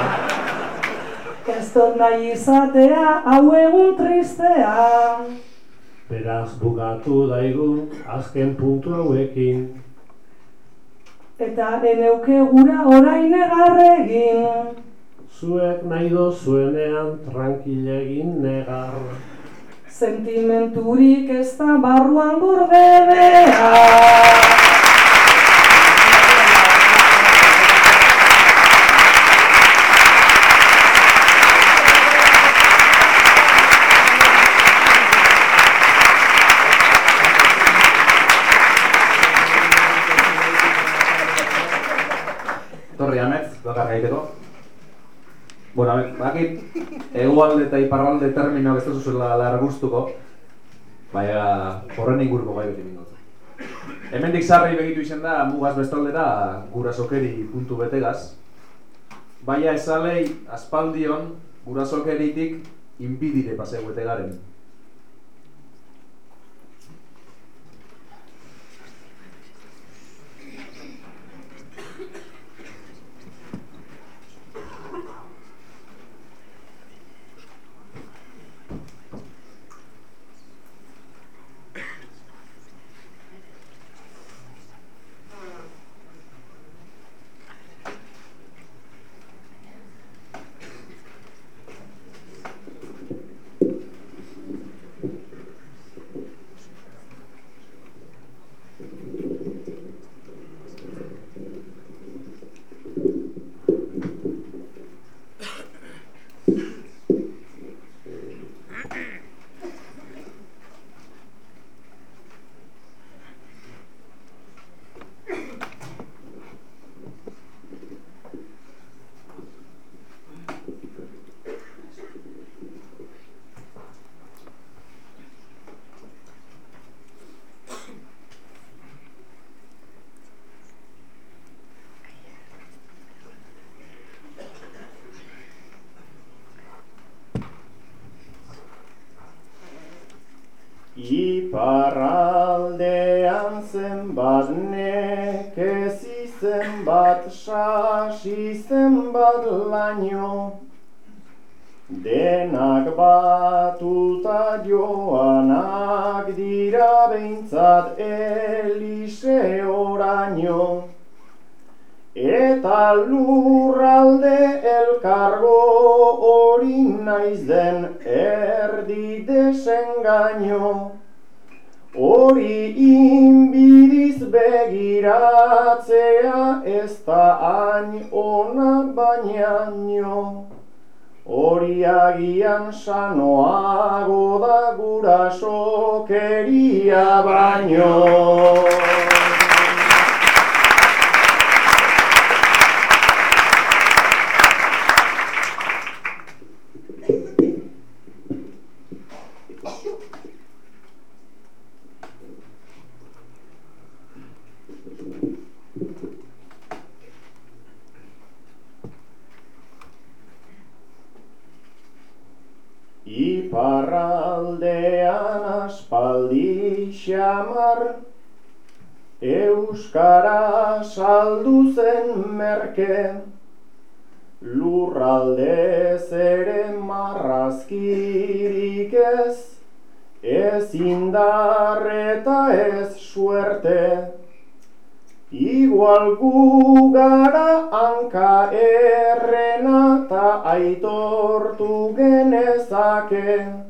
Ez dut nahi izatea hau egun tristea. Beraz bugatu daigun azken puntu hauekin. Eta eneuke gura orain egarregin. Zuek nahi dozuenean tranquil egin negar. Sentimenturik ez da barruan gorde behar. Torri ametz, bakar gaiteko. Bueno, bakit, egualde eta iparralde terminoak ez duzuela lar gustuko, baina horren inguruko gai beti mingotu. Hemendik sarri begitu izen da, mugaz bestaldera, gurasokeri puntu betegaz. Baina esalei aspaldion gurasokeritik inbidire paseu betegaren. Agian sanoago da gurasokeria baino Euskara saldu zen merke, lurraldez ere marrazkirik ez, ez indar eta ez suerte. Igual gu gara hanka errena ta aitortu genezake.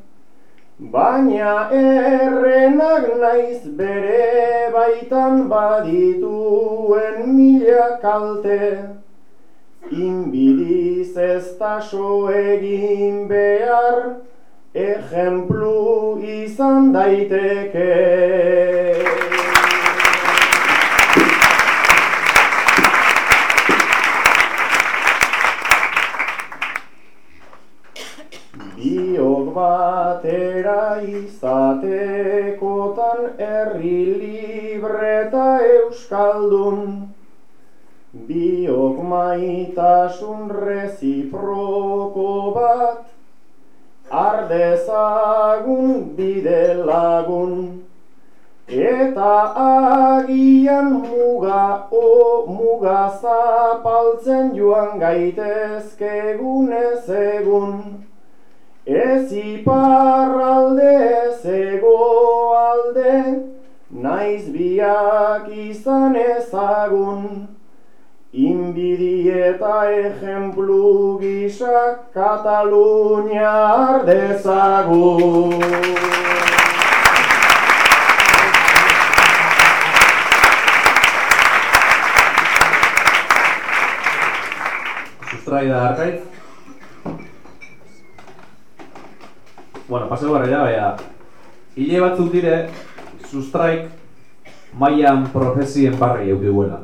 Baina errenak naiz bere baitan badituen mila kalte. Inbidiz ez taso egin behar, ejemplu izan daiteke. Izatekotan herri libre eta euskaldun. Biok maitasun reziproko bat Ardezagun bide lagun. Eta agian muga o muga zapaltzen joan gaitezkegun ez egun Ez iparralde ez egoalde, naiz biak izan ezagun. Inbidi eta ejemplu gisa Katalunia ardezagun. Sustrai da Bueno, paseo gara ja, bea. Hile batzuk dire, sustraik mailan profesien barri eukiguela.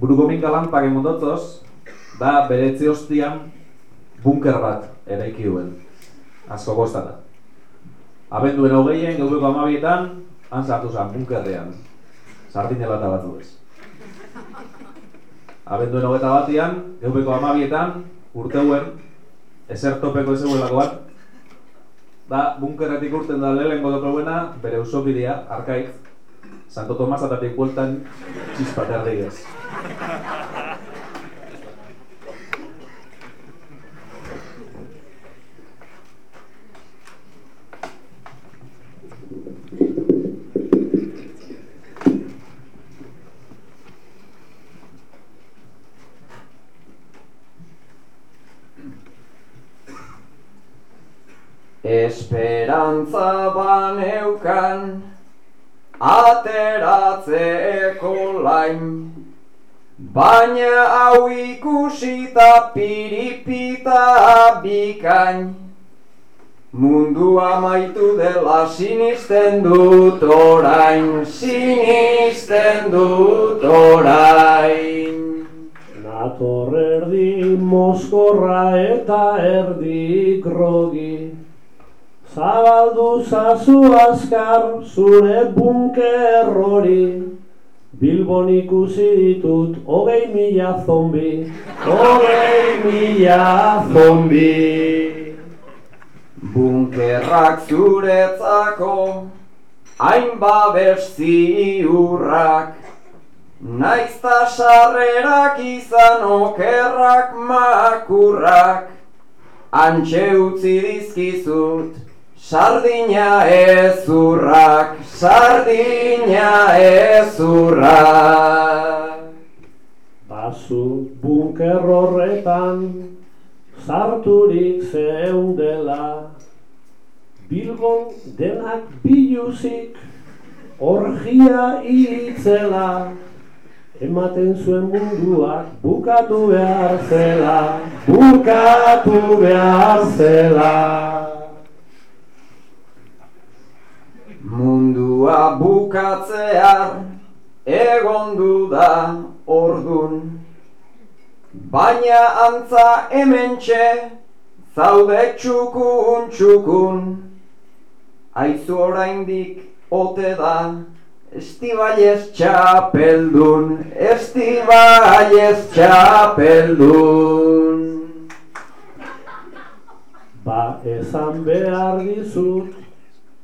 Buruko minka lanpak emondotzoz, da beretzi hostian bunker bat eraiki duen. Asko gostata. Abenduen hogeien, geubeko amabietan, han sartu zen bunkerrean. Sardine lata batzu ez. Abenduen hogeta batian, geubeko amabietan, urteuen, ezer topeko ez eguelako bat, da bunkerretik urten da lehenko dokoena, bere usopidea, arkaitz, Santo Tomas atatik bueltan txispat erdigez. Esperantza baneukan ateratzeko lain Baina hau ikusita piripita bikain. Mundua maitu dela sinisten dut orain Sinisten dut orain. Nator erdi moskorra eta erdi grogi Zabaldu zazu azkar zure bunker hori. Bilbon ikusi ditut hogei mila zombi. Hogei mila zombi. Bunkerrak zuretzako hain babes ziurrak. Naizta sarrerak izan okerrak makurrak. Antxe utzi dizkizut Sardina ezurrak, sardina ezurrak Bazu bunker horretan sarturik zeundela Bilbon denak biluzik orgia itzela Ematen zuen munduak bukatu behar zela Bukatu behar zela Mundua bukatzear egon duda ordun. Baina antza hementxe zaude txukun txukun. Aizu oraindik ote da Estibailez txapeldun, estibailez txapeldun. Ba esan behar dizut,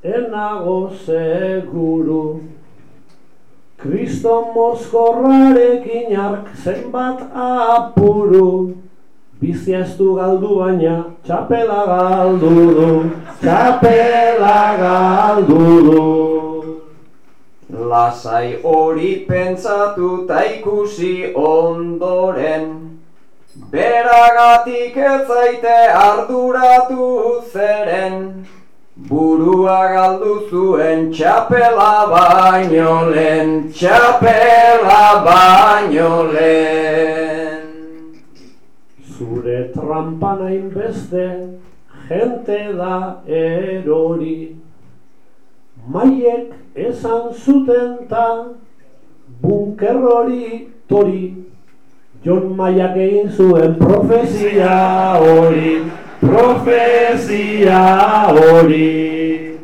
enago seguru. Kristo mozkorrarekin ark zenbat apuru. Bizia ez du galdu baina txapela galdu du. Txapela galdu du. Lasai hori pentsatu ta ikusi ondoren. Beragatik ez zaite arduratu zeren Burua galdu zuen txapela baino lehen Txapela baino lehen. Zure trampan hainbeste jente da erori. Maiek esan zuten ta bunker hori tori. Jon Maiak egin zuen profezia hori Profezia hori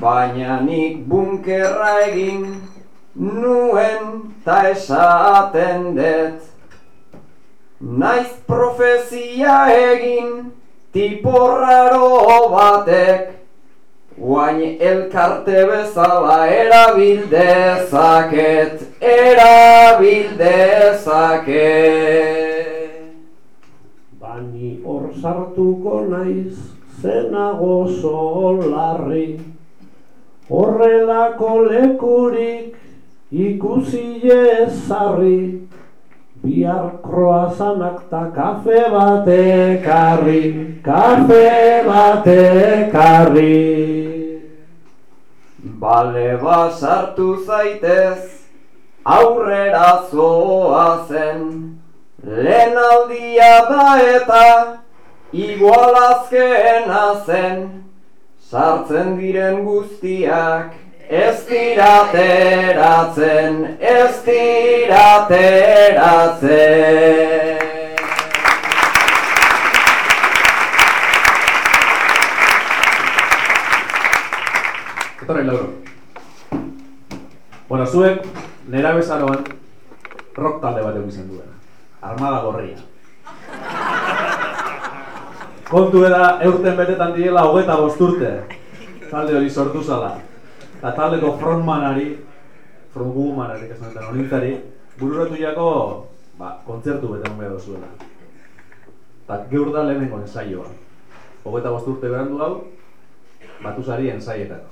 Baina nik bunkerra egin nuen ta esaten dut Naiz profezia egin tiporraro batek Guain elkarte bezala erabil dezaket, erabil dezaket. Bani hor sartuko naiz zenago solarri. Horrelako lekurik ikusi ezarri. Bihar kroazanak ta kafe batekarri, kafe batekarri Bale basartu zaitez, aurrera zoa zen. Lehen aldia da eta, igualazkena zen. Sartzen diren guztiak, ez dira teratzen, ez dira teratzen. Etorri lauro. Bueno, zuek nera bezaroan rock talde bat eukizen duen. Armada gorria. Kontu eda eurten betetan diela hogeta bosturte. Talde hori sortu zala. Eta taldeko frontmanari, frontwomanari, kasanetan olintzari, bururatu jako, ba, kontzertu bete hon behar zuela. Eta geur da lehenengo ensaioa. Hogeta bosturte berandu hau, batuzari ensaietan.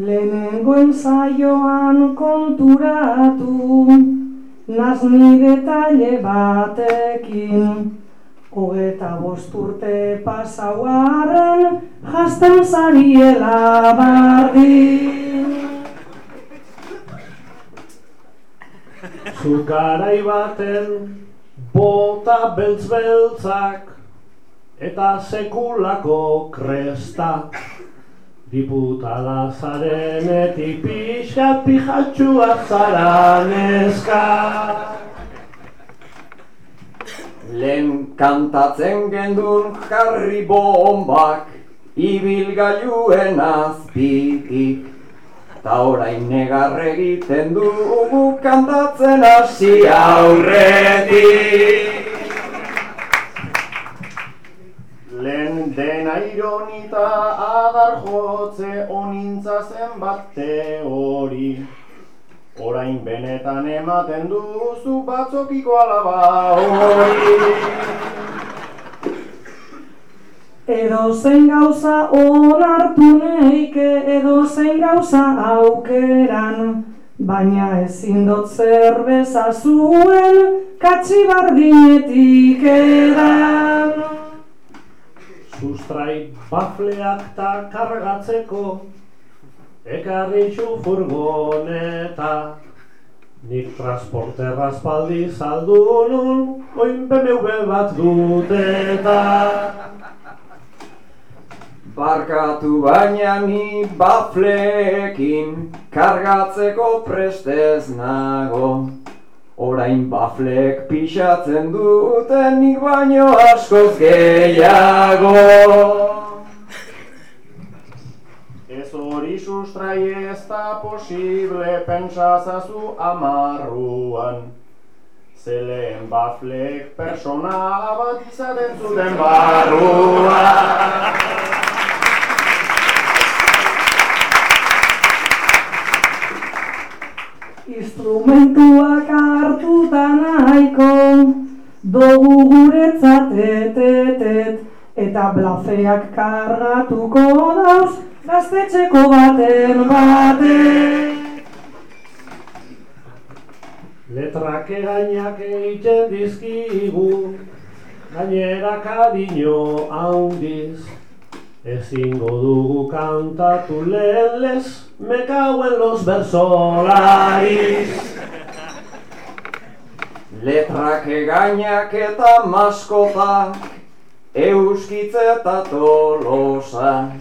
Lehenengo ensaioan konturatu, nazni detaile batekin. Hogeta bost urte pasau arren, jasten zariela bardin. Zu garai baten bota beltz-beltzak eta sekulako kresta Diputada zarenetik pixkat pijatxua zara neska. Lehen kantatzen gendun jarri bombak Ibilgailuen azpitik. Ta orain negar egiten dugu kantatzen hasi aurretik. Lehen dena ironita jotze onintza zenbat teori Orain benetan ematen duzu batzokiko alaba hori. Edo zein gauza onartu neike, edo zein gauza aukeran, baina ezin dut zerbeza zuen, katxi bardinetik edan. Sustrai bafleak ta kargatzeko Ekarri txu furgoneta. Nik transporte raspaldi saldu nun Oin BMW bat dut eta Barkatu baina ni bafleekin kargatzeko prestez nago Orain baflek pixatzen duten nik baino askoz gehiago Ez hori sustrai ez da posible pentsazazu amarruan. Zeleen baflek persona bat izaten zuten barruan. Instrumentuak hartuta nahiko Dogu guretzat etetet Eta blafeak kargatuko dauz Gaztetxeko baten batek. Letrak egainak egiten dizkigu Gainera kadino handiz Ezingo dugu kantatu lehenlez Me cago en los versolaris Letrak egainak eta maskotak Euskitze eta tolosa.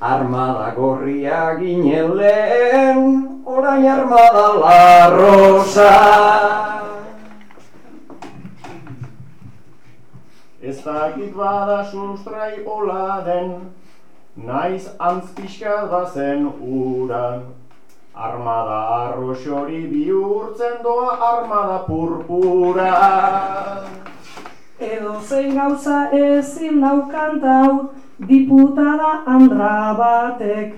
Armada gorria ginen lehen Orain armada la rosa Ez dakit bada sustrai hola den, naiz antz pixka bazen ura. Armada arroxori bihurtzen doa armada purpura. Edo zein gauza ezin daukantau Diputada andra batek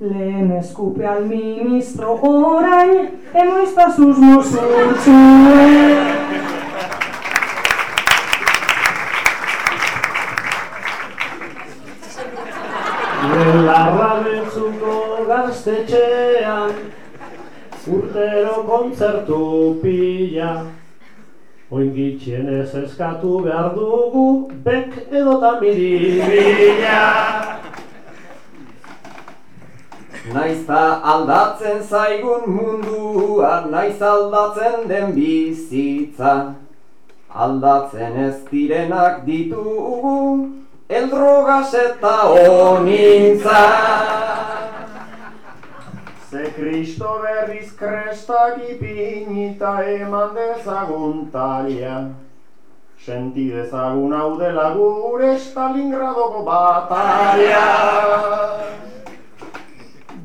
Lehen eskupe al ministro orain Emoiztazuz mozurtzuen Belarra betzuko gaztetxean Urtero kontzertu pila Oin gitxienez eskatu behar dugu Bek edota miribila Naizta aldatzen zaigun mundua, naiz aldatzen den bizitza. Aldatzen ez direnak ditugu, eldrogas eta onintza. Ze kristo berriz krestak ipinita eman dezagun talia. Senti dezagun hau dela gure Stalingradoko batalia.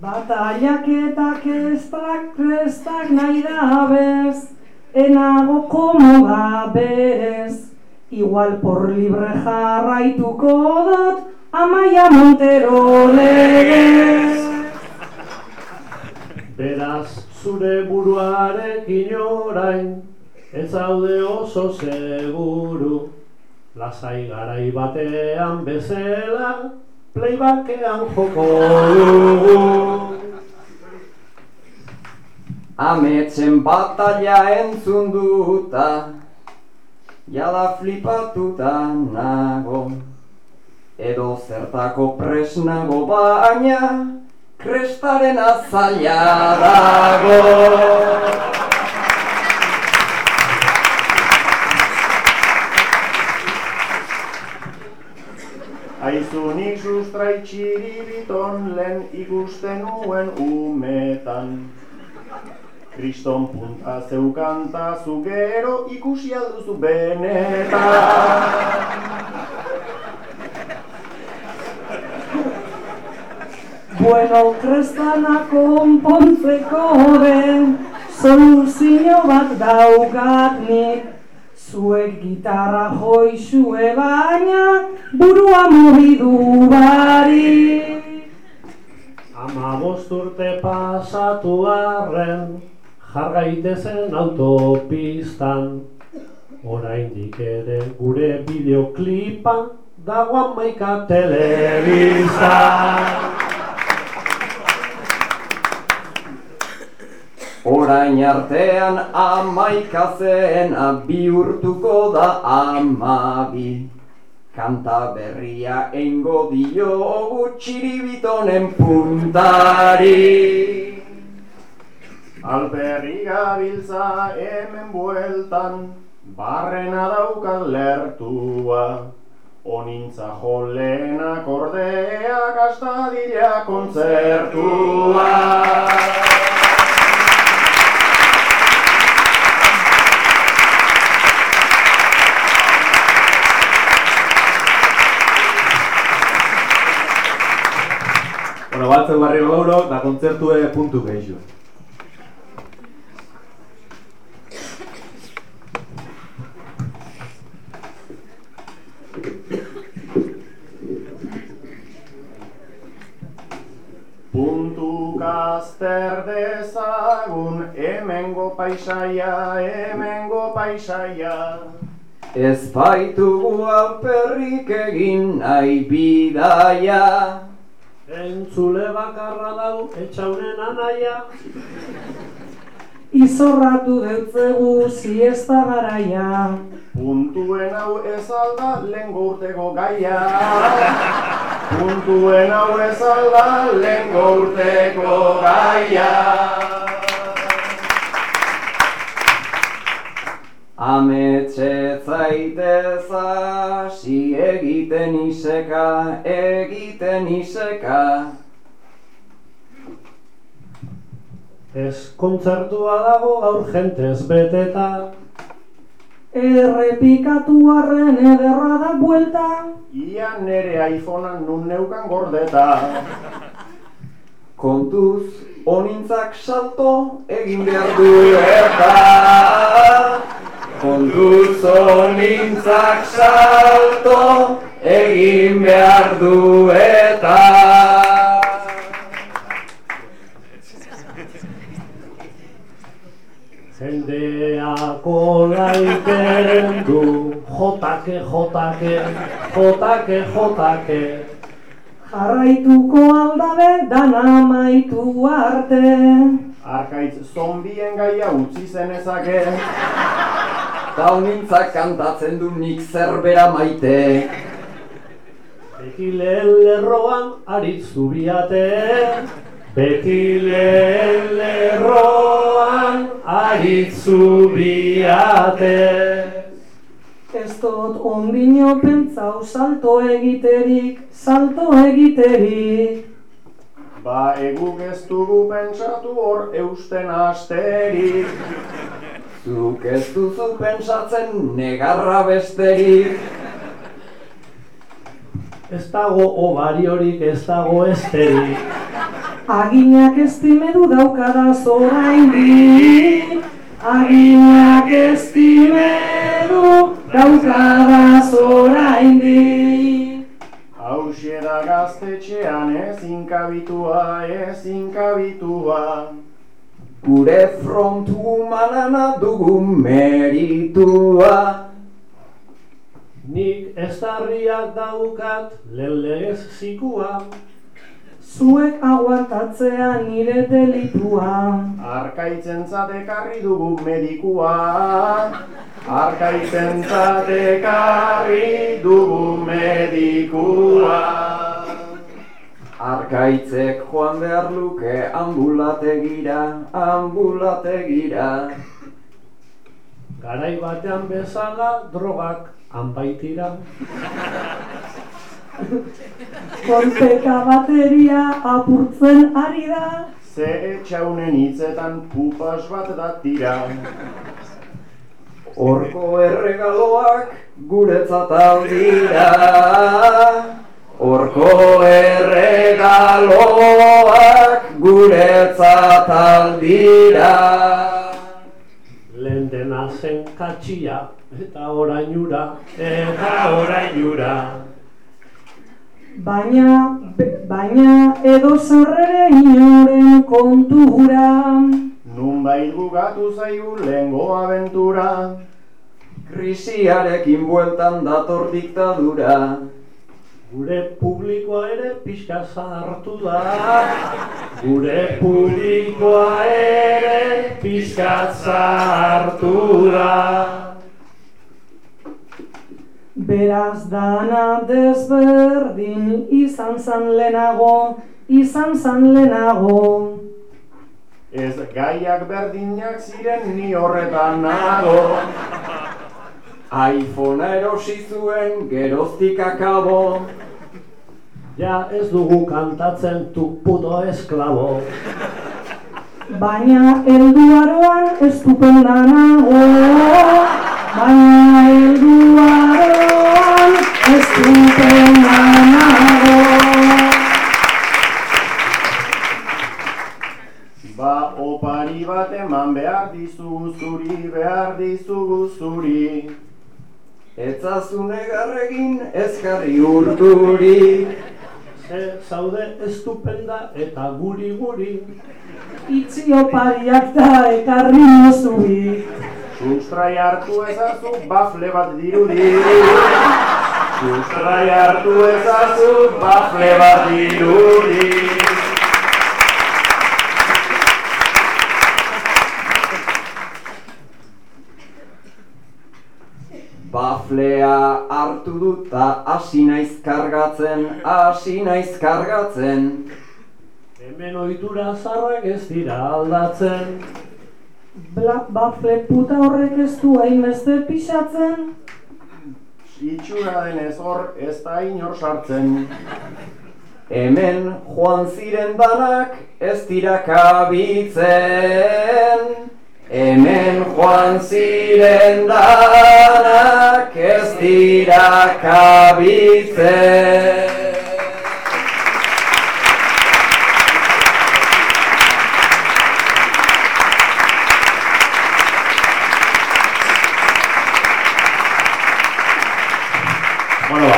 Batallak eta kestrak krestak nahi dabez Enago komoda berez Igual por libre jarraituko dut Amaia Montero legez. Beraz zure buruarekin orain Ez zaude oso seguru. Lasai garai batean bezala Playbackean joko dugu. Ametzen batalla entzun duta, jala flipatuta nago. Edo zertako presnago baina, krestaren azaila dago. Aizunik sustrai txiribiton lehen ikusten nuen umetan. Kriston punta zeukanta zu gero ikusi alduzu benetan. Bueno, krestana konpontzeko den soluzio bat daukat nik Zuek gitarra joizue baina burua mugidu barik Ama bost urte pasatu arren Jargaitezen autopistan Oraindik ere gure bideoklipa Dago amaika telebistan Orain artean amaika zena bihurtuko da amabi. Kanta berria eingo diogu txiribitonen puntari. Alperri gabiltza hemen bueltan, barrena daukat lertua. Onintza jolenak ordeak hasta dira kontzertua. Probatzeu barri lauro, da kontzertue puntu geixo. Puntu kaster dezagun, hemengo paisaia, hemengo paisaia. Ez baitugu alperrik egin nahi bidaia Entzule bakarra dau etxaunen anaia. Izorratu deutzegu siesta garaia. Puntuen hau ez alda lehengo urteko gaia. Puntuen hau ez alda lehengo urteko gaia. Ametxe zaitez hasi egiten iseka, egiten iseka Ez kontzertua dago gaur jentez beteta. Errepikatu arren ederra da buelta. Ia nere iPhonean nun neukan gordeta. Kontuz, onintzak salto egin behar du eta Kontuz, onintzak salto egin behar du eta Jendeako laikeren du, jotake, jotake, jotake, jotake. Jarraituko aldabe dana amaitu arte. Arkaitz zombien gaia utzi zenezake. Ta onintzak kantatzen du nik zerbera maite Beti lehen lerroan aritzu biate. Beti lehen lerroan aritzu biate. Ez dut ondino pentsau salto egiterik, salto egiterik. Ba eguk ez dugu pentsatu hor eusten asterik. Zuk ez duzu pensatzen negarra besterik Ez dago ovariorik, ez dago esterik. Aginak estimedu daukadaz oraindik. Aginak estimedu daukadaz oraindik. Hauxe da gaztetxean ezin kabitua, ezin kabitua. Gure frontu manana dugu meritua Nik ez darriak daukat lehen legez zikua. Zuek aguantatzea nire delitua. Arkaitzen ekarri dugu medikua. Arkaitzen ekarri dugu medikua. Arkaitzek joan behar luke ambulategira, ambulategira Garai batean bezala drogak anbaitira. Kolpeka bateria apurtzen ari da. Ze etxaunen hitzetan pupas bat da tira. Horko erregaloak guretzat aldira Horko erregaloak guretzat aldira Lehen dena zen katxia eta orainura, eta orainura. Baina, baina edo zarrere inoren kontura. Nunbait bugatu zaigu lehengo abentura. Krisiarekin bueltan dator diktadura Gure publikoa ere pixka zahartu da. Gure publikoa ere pixka zahartu da. Beraz dana desberdin izan zan lehenago, izan zan lehenago. Ez gaiak berdinak ziren ni horretan nago. iPhonea erosi zuen geroztik akabo Ja ez dugu kantatzen tu puto esklabo. Baina helduaroan estupenda nago. Baina helduaroan estupenda nago. Ba opari bat eman behar dizugu zuri, behar dizugu zuri. Etzazune garregin ezkarri urturi. Ze zaude estupenda eta guri guri. Itzi opariak da ekarri nozuri. Sustrai hartu ezazu bafle bat dirudi. Sustrai hartu ezazu bafle bat dirudi. Baflea hartu dut ta hasi naiz kargatzen, hasi naiz kargatzen. Hemen ohitura zarrak ez dira aldatzen. Bla, bafle puta horrek ez du hainbeste pixatzen. Itxura denez hor ez da inor sartzen. Hemen joan ziren danak ez dira kabitzen. Hemen joan ziren danak ez dira kabitzen. Bueno,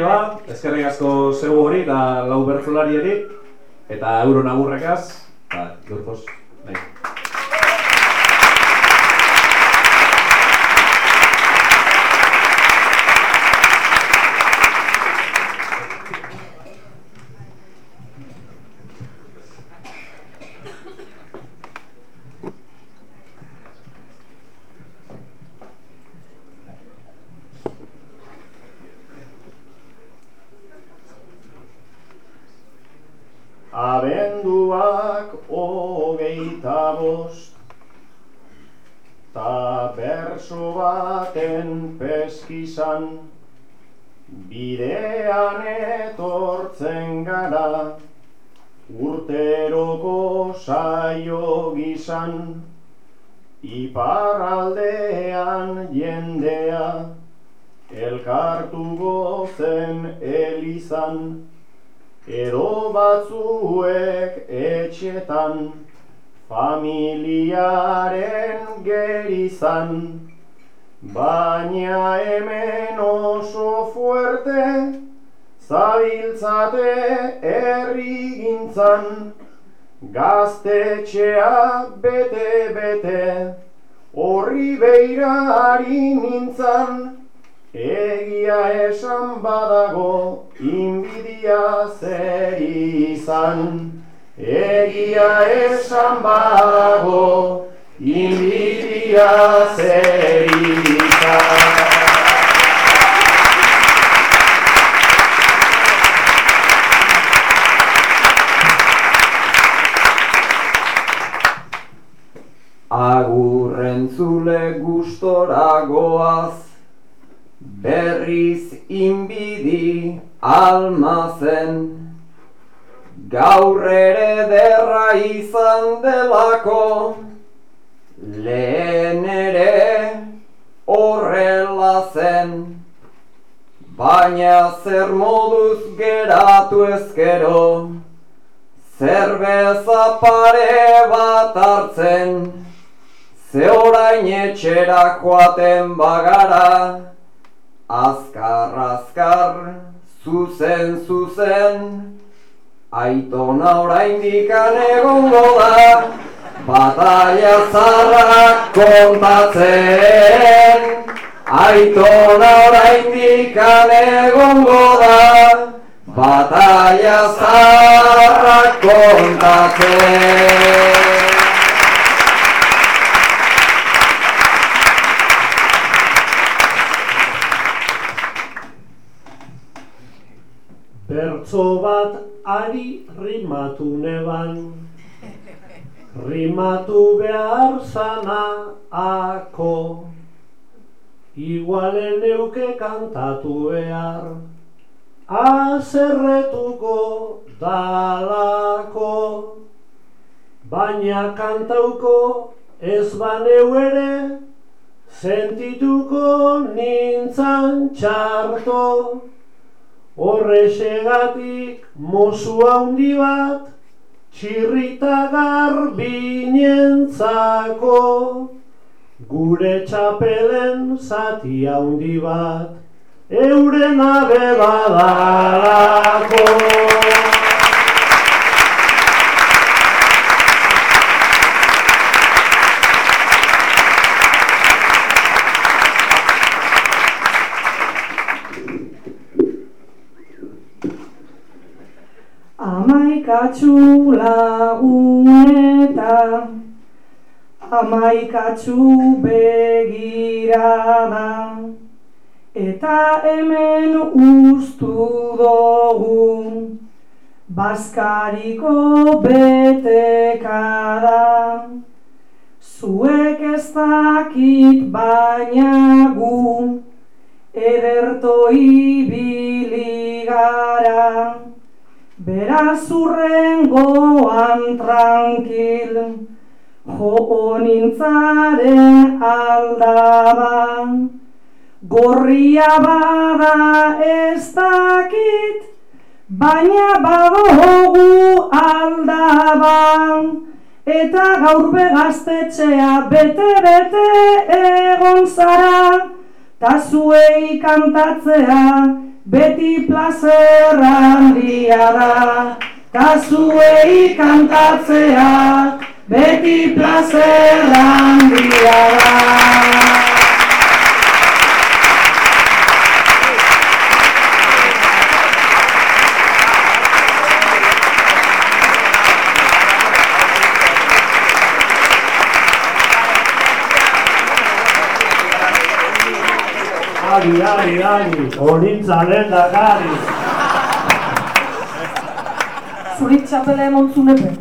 ba, eskerrik asko zeu hori eta lau bertzularieri, eta euro nagurrekaz, ba, gaurkoz, batzuek etxetan familiaren gerizan. Baina hemen oso fuerte zabiltzate herri gintzan Gaztetxea bete-bete horri beirari nintzan Egia esan badago, inbidia zer izan. Egia esan badago, inbidia zer izan. Agurrentzule gustora goaz, berriz inbidi almazen. Gaur ere derra izan delako, lehen ere horrela zen. Baina zer moduz geratu ezkero, zerbeza pare bat hartzen, ze orain etxera joaten bagara, azkar azkar, zuzen zuzen, aitona oraindik egongo da, batalla zarrak kontatzen. Aitona oraindik egongo da, batalla zarrak kontatzen. Bertzo bat ari rimatu neban. Rimatu behar zana ako. Igualen neuke kantatu behar. Azerretuko dalako. Baina kantauko ez baneu ere Sentituko nintzan txarto Horrexegatik mozu handi bat txirrita garbinentzako, gure txapelen zati handi bat, euren abe badarako. Amaikatxu laguneta, amaikatxu begirada, eta hemen ustu dugu, Baskariko betekada, zuek ez dakit baina gu, ederto ibili gara. Beraz urrengoan tranquil, jo nintzaren aldaban. Gorria bada ez dakit, baina badogu aldaban. Eta gaur begaztetxea bete-bete egon zara, ta zuei kantatzea, beti plazer handia da, ta zuei kantatzea, beti plazer handia da. Ari, ari, ari, onintzaren dakari. Zurik txapela emontzun epe.